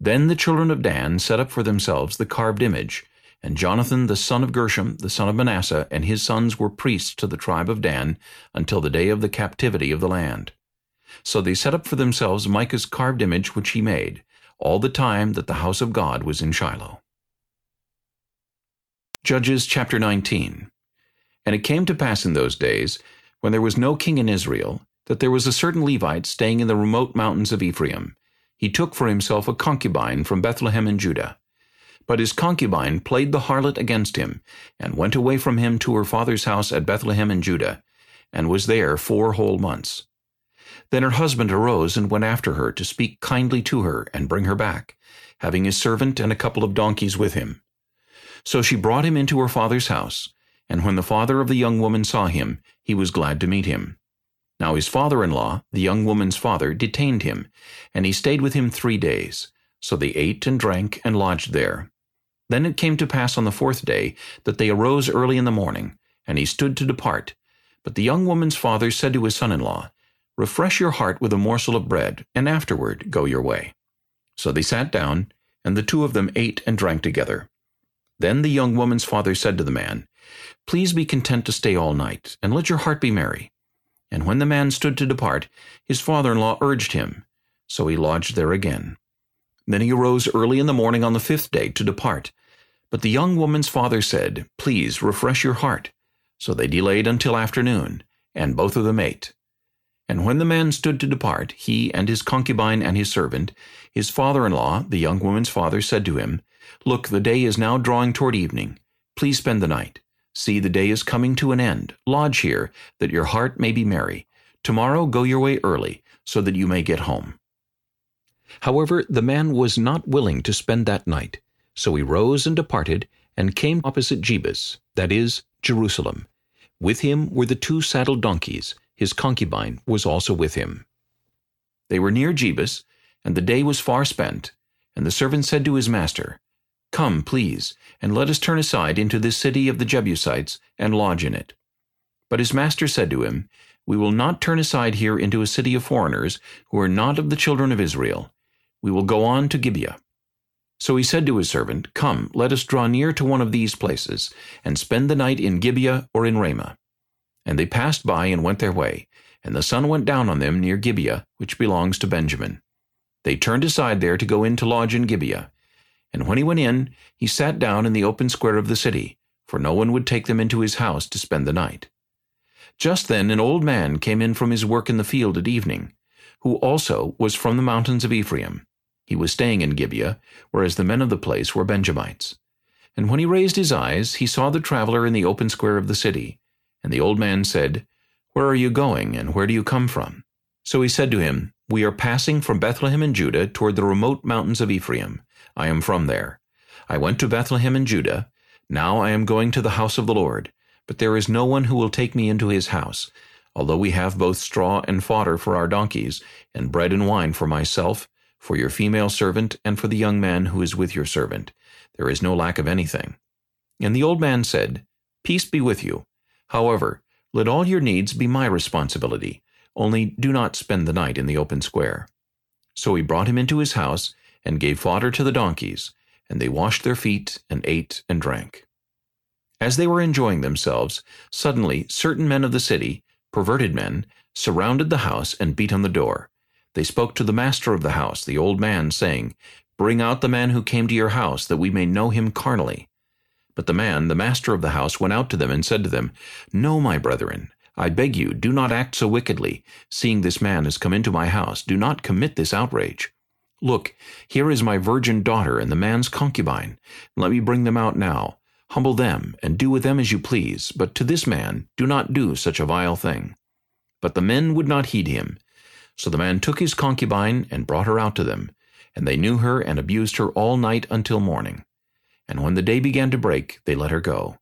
A: Then the children of Dan set up for themselves the carved image, and Jonathan the son of Gershom, the son of Manasseh, and his sons were priests to the tribe of Dan until the day of the captivity of the land. So they set up for themselves Micah's carved image which he made, all the time that the house of God was in Shiloh. Judges chapter 19 And it came to pass in those days, when there was no king in Israel, that there was a certain Levite staying in the remote mountains of Ephraim. He took for himself a concubine from Bethlehem in Judah. But his concubine played the harlot against him, and went away from him to her father's house at Bethlehem in Judah, and was there four whole months. Then her husband arose and went after her to speak kindly to her and bring her back, having his servant and a couple of donkeys with him. So she brought him into her father's house, and when the father of the young woman saw him, he was glad to meet him. Now his father-in-law, the young woman's father, detained him, and he stayed with him three days. So they ate and drank and lodged there. Then it came to pass on the fourth day that they arose early in the morning, and he stood to depart. But the young woman's father said to his son-in-law, Refresh your heart with a morsel of bread, and afterward go your way. So they sat down, and the two of them ate and drank together. Then the young woman's father said to the man, Please be content to stay all night, and let your heart be merry. And when the man stood to depart, his father-in-law urged him. So he lodged there again. Then he arose early in the morning on the fifth day to depart, but the young woman's father said, Please refresh your heart. So they delayed until afternoon, and both of them ate. And when the man stood to depart, he and his concubine and his servant, his father-in-law, the young woman's father, said to him, Look, the day is now drawing toward evening. Please spend the night. See, the day is coming to an end. Lodge here, that your heart may be merry. Tomorrow go your way early, so that you may get home. However, the man was not willing to spend that night, so he rose and departed, and came opposite Jebus, that is, Jerusalem. With him were the two saddled donkeys. His concubine was also with him. They were near Jebus, and the day was far spent. And the servant said to his master, Come, please, and let us turn aside into this city of the Jebusites, and lodge in it. But his master said to him, We will not turn aside here into a city of foreigners, who are not of the children of Israel. We will go on to Gibeah. So he said to his servant, Come, let us draw near to one of these places, and spend the night in Gibeah or in Ramah. And they passed by and went their way, and the sun went down on them near Gibeah, which belongs to Benjamin. They turned aside there to go in to lodge in Gibeah. And when he went in, he sat down in the open square of the city, for no one would take them into his house to spend the night. Just then an old man came in from his work in the field at evening, who also was from the mountains of Ephraim. He was staying in Gibeah, whereas the men of the place were Benjamites. And when he raised his eyes, he saw the traveler in the open square of the city. And the old man said, Where are you going, and where do you come from? So he said to him, We are passing from Bethlehem in Judah toward the remote mountains of Ephraim. I am from there. I went to Bethlehem in Judah, now I am going to the house of the Lord, but there is no one who will take me into his house, although we have both straw and fodder for our donkeys, and bread and wine for myself, for your female servant, and for the young man who is with your servant. There is no lack of anything. And the old man said, Peace be with you. However, let all your needs be my responsibility, only do not spend the night in the open square. So he brought him into his house, and gave fodder to the donkeys, and they washed their feet and ate and drank. As they were enjoying themselves, suddenly certain men of the city, perverted men, surrounded the house and beat on the door. They spoke to the master of the house, the old man, saying, Bring out the man who came to your house, that we may know him carnally. But the man, the master of the house, went out to them and said to them, No, my brethren, I beg you, do not act so wickedly. Seeing this man has come into my house, do not commit this outrage. Look, here is my virgin daughter and the man's concubine. Let me bring them out now. Humble them, and do with them as you please, but to this man do not do such a vile thing. But the men would not heed him. So the man took his concubine and brought her out to them, and they knew her and abused her all night until morning. And when the day began to break, they let her go.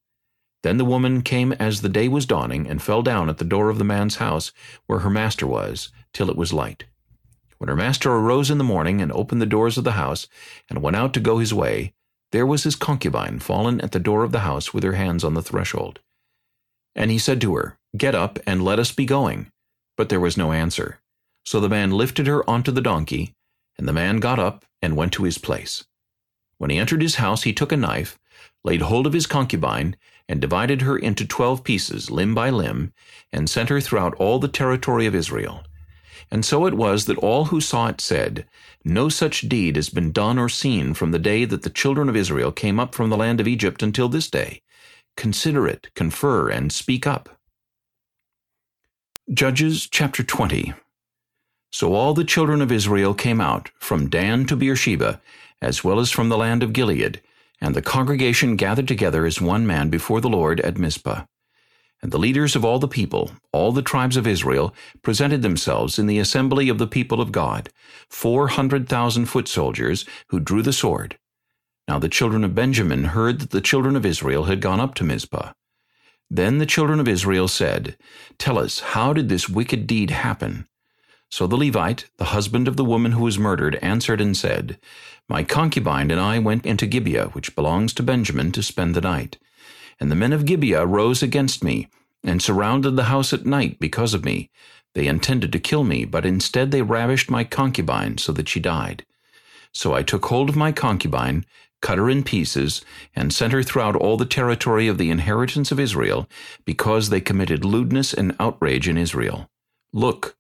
A: Then the woman came as the day was dawning, and fell down at the door of the man's house, where her master was, till it was light. When her master arose in the morning and opened the doors of the house and went out to go his way, there was his concubine fallen at the door of the house with her hands on the threshold. And he said to her, Get up, and let us be going. But there was no answer. So the man lifted her onto the donkey, and the man got up and went to his place. When he entered his house, he took a knife, laid hold of his concubine, and divided her into twelve pieces, limb by limb, and sent her throughout all the territory of Israel. And so it was that all who saw it said, No such deed has been done or seen from the day that the children of Israel came up from the land of Egypt until this day. Consider it, confer, and speak up. Judges chapter 20 So all the children of Israel came out, from Dan to Beersheba, as well as from the land of Gilead, and the congregation gathered together as one man before the Lord at Mizpah. And the leaders of all the people, all the tribes of Israel, presented themselves in the assembly of the people of God, four hundred thousand foot soldiers who drew the sword. Now the children of Benjamin heard that the children of Israel had gone up to Mizpah. Then the children of Israel said, Tell us, how did this wicked deed happen? So the Levite, the husband of the woman who was murdered, answered and said, My concubine and I went into Gibeah, which belongs to Benjamin, to spend the night. And the men of Gibeah rose against me, and surrounded the house at night because of me. They intended to kill me, but instead they ravished my concubine so that she died. So I took hold of my concubine, cut her in pieces, and sent her throughout all the territory of the inheritance of Israel, because they committed lewdness and outrage in Israel. Look,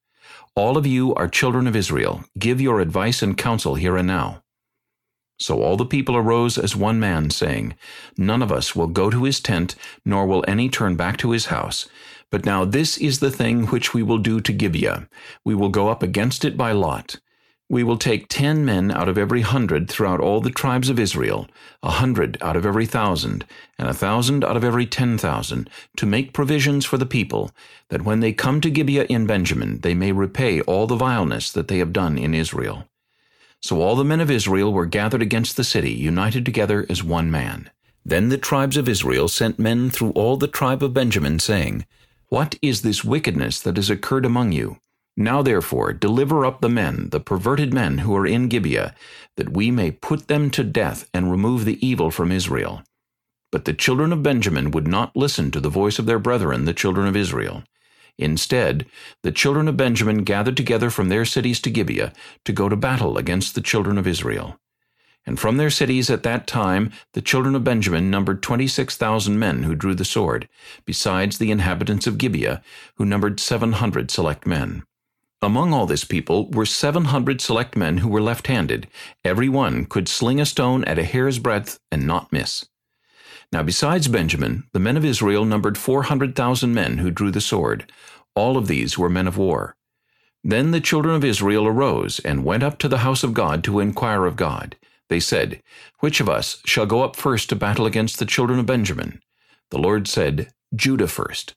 A: all of you are children of Israel. Give your advice and counsel here and now. So all the people arose as one man, saying, None of us will go to his tent, nor will any turn back to his house. But now this is the thing which we will do to Gibeah. We will go up against it by lot. We will take ten men out of every hundred throughout all the tribes of Israel, a hundred out of every thousand, and a thousand out of every ten thousand, to make provisions for the people, that when they come to Gibeah in Benjamin, they may repay all the vileness that they have done in Israel. So all the men of Israel were gathered against the city, united together as one man. Then the tribes of Israel sent men through all the tribe of Benjamin, saying, What is this wickedness that has occurred among you? Now therefore deliver up the men, the perverted men who are in Gibeah, that we may put them to death and remove the evil from Israel. But the children of Benjamin would not listen to the voice of their brethren, the children of Israel. Instead, the children of Benjamin gathered together from their cities to Gibeah to go to battle against the children of Israel. And from their cities at that time the children of Benjamin numbered twenty-six thousand men who drew the sword, besides the inhabitants of Gibeah, who numbered seven hundred select men. Among all this people were seven hundred select men who were left-handed. Every one could sling a stone at a hair's breadth and not miss. Now besides Benjamin, the men of Israel numbered four hundred thousand men who drew the sword. All of these were men of war. Then the children of Israel arose and went up to the house of God to inquire of God. They said, Which of us shall go up first to battle against the children of Benjamin? The Lord said, Judah first.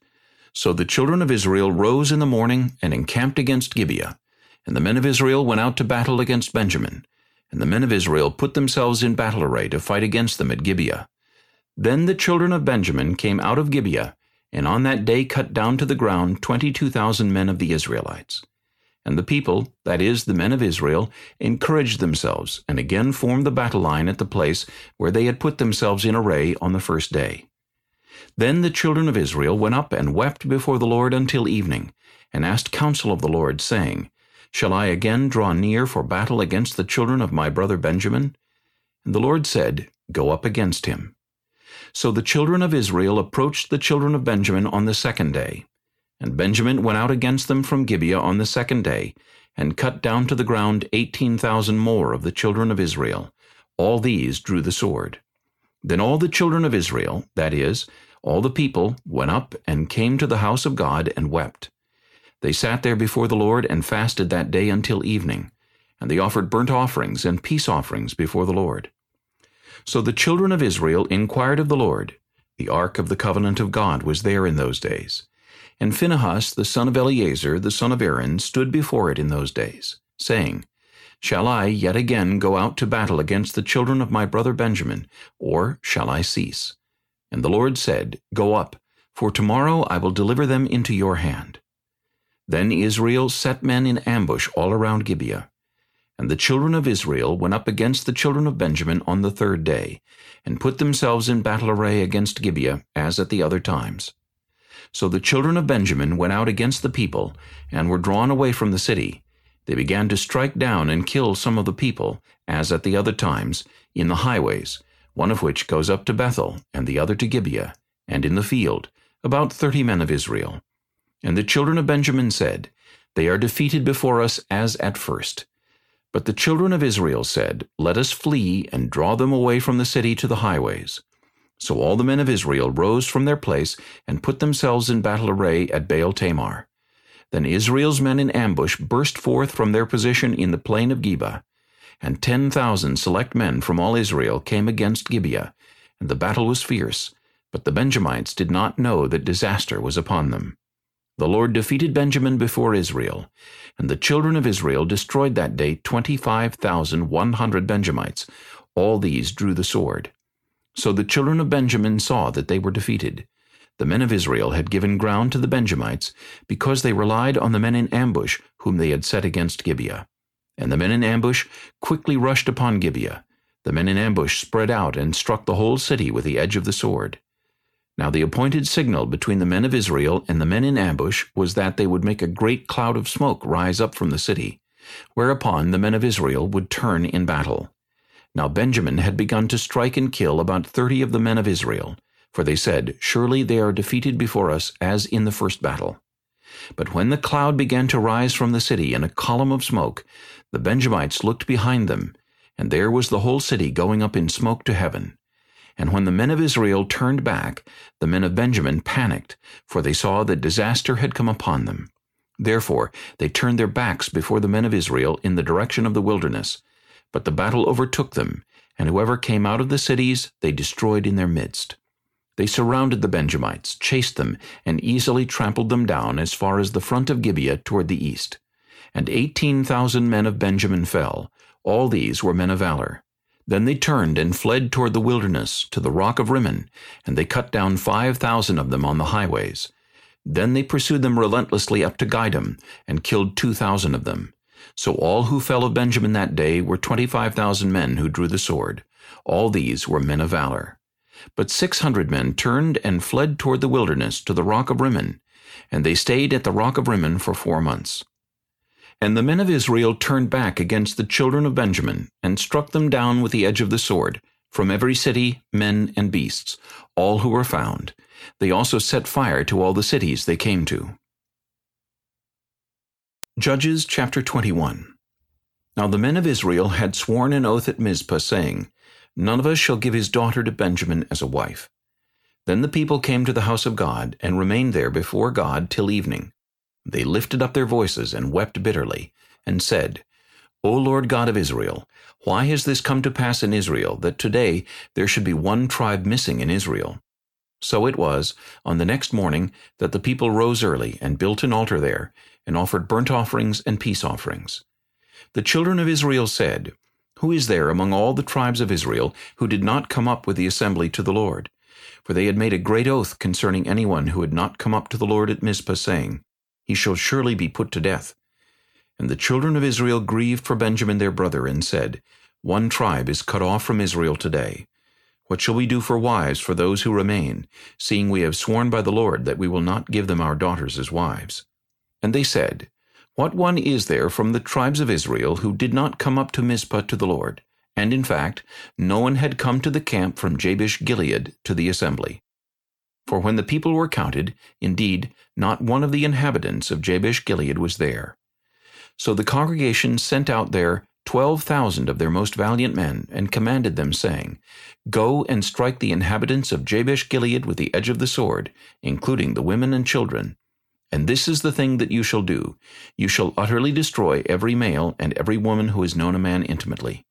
A: So the children of Israel rose in the morning and encamped against Gibeah. And the men of Israel went out to battle against Benjamin. And the men of Israel put themselves in battle array to fight against them at Gibeah. Then the children of Benjamin came out of Gibeah, and on that day cut down to the ground twenty-two thousand men of the Israelites. And the people, that is, the men of Israel, encouraged themselves, and again formed the battle line at the place where they had put themselves in array on the first day. Then the children of Israel went up and wept before the Lord until evening, and asked counsel of the Lord, saying, Shall I again draw near for battle against the children of my brother Benjamin? And the Lord said, Go up against him. So the children of Israel approached the children of Benjamin on the second day. And Benjamin went out against them from Gibeah on the second day, and cut down to the ground eighteen thousand more of the children of Israel. All these drew the sword. Then all the children of Israel, that is, all the people, went up and came to the house of God and wept. They sat there before the Lord and fasted that day until evening, and they offered burnt offerings and peace offerings before the Lord. So the children of Israel inquired of the Lord. The ark of the covenant of God was there in those days. And Phinehas, the son of Eleazar, the son of Aaron, stood before it in those days, saying, Shall I yet again go out to battle against the children of my brother Benjamin, or shall I cease? And the Lord said, Go up, for tomorrow I will deliver them into your hand. Then Israel set men in ambush all around Gibeah. And the children of Israel went up against the children of Benjamin on the third day, and put themselves in battle array against Gibeah, as at the other times. So the children of Benjamin went out against the people, and were drawn away from the city. They began to strike down and kill some of the people, as at the other times, in the highways, one of which goes up to Bethel, and the other to Gibeah, and in the field, about thirty men of Israel. And the children of Benjamin said, They are defeated before us as at first. But the children of Israel said, Let us flee and draw them away from the city to the highways. So all the men of Israel rose from their place and put themselves in battle array at Baal Tamar. Then Israel's men in ambush burst forth from their position in the plain of Geba, and ten thousand select men from all Israel came against Gibeah, and the battle was fierce, but the Benjamites did not know that disaster was upon them. The Lord defeated Benjamin before Israel, and the children of Israel destroyed that day twenty-five thousand one hundred Benjamites. All these drew the sword. So the children of Benjamin saw that they were defeated. The men of Israel had given ground to the Benjamites, because they relied on the men in ambush whom they had set against Gibeah. And the men in ambush quickly rushed upon Gibeah. The men in ambush spread out and struck the whole city with the edge of the sword. Now the appointed signal between the men of Israel and the men in ambush was that they would make a great cloud of smoke rise up from the city, whereupon the men of Israel would turn in battle. Now Benjamin had begun to strike and kill about thirty of the men of Israel, for they said, Surely they are defeated before us as in the first battle. But when the cloud began to rise from the city in a column of smoke, the Benjamites looked behind them, and there was the whole city going up in smoke to heaven. And when the men of Israel turned back, the men of Benjamin panicked, for they saw that disaster had come upon them. Therefore they turned their backs before the men of Israel in the direction of the wilderness. But the battle overtook them, and whoever came out of the cities they destroyed in their midst. They surrounded the Benjamites, chased them, and easily trampled them down as far as the front of Gibeah toward the east. And eighteen thousand men of Benjamin fell. All these were men of valor. Then they turned and fled toward the wilderness, to the rock of Rimmon, and they cut down five thousand of them on the highways. Then they pursued them relentlessly up to Gidom, and killed two thousand of them. So all who fell of Benjamin that day were twenty-five thousand men who drew the sword. All these were men of valor. But six hundred men turned and fled toward the wilderness, to the rock of Rimmon, And they stayed at the rock of Rimmon for four months. And the men of Israel turned back against the children of Benjamin, and struck them down with the edge of the sword, from every city, men and beasts, all who were found. They also set fire to all the cities they came to. Judges chapter 21 Now the men of Israel had sworn an oath at Mizpah, saying, None of us shall give his daughter to Benjamin as a wife. Then the people came to the house of God, and remained there before God till evening. They lifted up their voices and wept bitterly, and said, O Lord God of Israel, why has this come to pass in Israel, that today there should be one tribe missing in Israel? So it was, on the next morning, that the people rose early, and built an altar there, and offered burnt offerings and peace offerings. The children of Israel said, Who is there among all the tribes of Israel who did not come up with the assembly to the Lord? For they had made a great oath concerning anyone who had not come up to the Lord at Mizpah, saying, He shall surely be put to death. And the children of Israel grieved for Benjamin their brother, and said, One tribe is cut off from Israel today. What shall we do for wives for those who remain, seeing we have sworn by the Lord that we will not give them our daughters as wives? And they said, What one is there from the tribes of Israel who did not come up to Mizpah to the Lord? And in fact, no one had come to the camp from Jabesh Gilead to the assembly. For when the people were counted, indeed, not one of the inhabitants of Jabesh Gilead was there. So the congregation sent out there twelve thousand of their most valiant men, and commanded them, saying, Go and strike the inhabitants of Jabesh Gilead with the edge of the sword, including the women and children. And this is the thing that you shall do. You shall utterly destroy every male and every woman who has known a man intimately.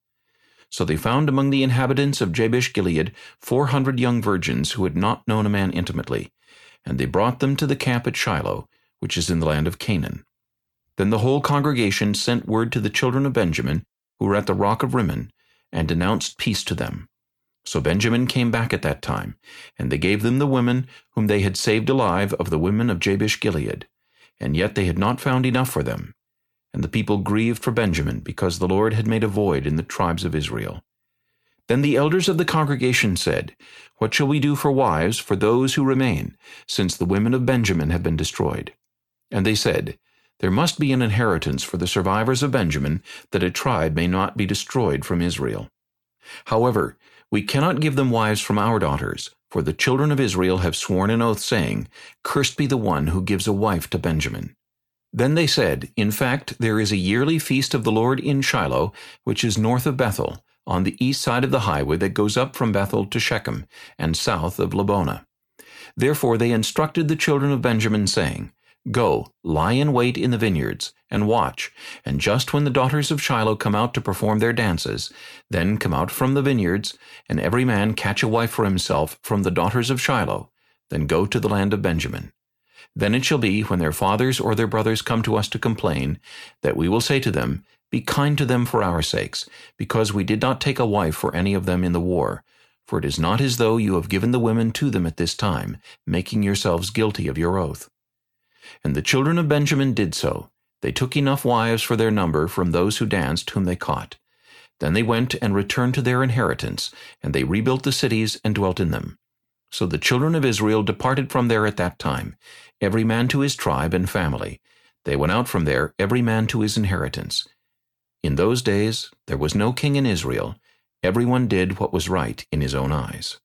A: So they found among the inhabitants of Jabesh Gilead four hundred young virgins who had not known a man intimately, and they brought them to the camp at Shiloh, which is in the land of Canaan. Then the whole congregation sent word to the children of Benjamin, who were at the rock of Rimmon, and announced peace to them. So Benjamin came back at that time, and they gave them the women whom they had saved alive of the women of Jabesh Gilead. And yet they had not found enough for them. And the people grieved for Benjamin, because the Lord had made a void in the tribes of Israel. Then the elders of the congregation said, What shall we do for wives for those who remain, since the women of Benjamin have been destroyed? And they said, there must be an inheritance for the survivors of Benjamin, that a tribe may not be destroyed from Israel. However, we cannot give them wives from our daughters, for the children of Israel have sworn an oath, saying, Cursed be the one who gives a wife to Benjamin. Then they said, In fact, there is a yearly feast of the Lord in Shiloh, which is north of Bethel, on the east side of the highway that goes up from Bethel to Shechem, and south of Lebonah. Therefore they instructed the children of Benjamin, saying, Go, lie in wait in the vineyards, and watch, and just when the daughters of Shiloh come out to perform their dances, then come out from the vineyards, and every man catch a wife for himself from the daughters of Shiloh, then go to the land of Benjamin. Then it shall be, when their fathers or their brothers come to us to complain, that we will say to them, Be kind to them for our sakes, because we did not take a wife for any of them in the war. For it is not as though you have given the women to them at this time, making yourselves guilty of your oath. And the children of Benjamin did so. They took enough wives for their number from those who danced whom they caught. Then they went and returned to their inheritance, and they rebuilt the cities and dwelt in them. So the children of Israel departed from there at that time, every man to his tribe and family. They went out from there, every man to his inheritance. In those days there was no king in Israel. Everyone did what was right in his own eyes.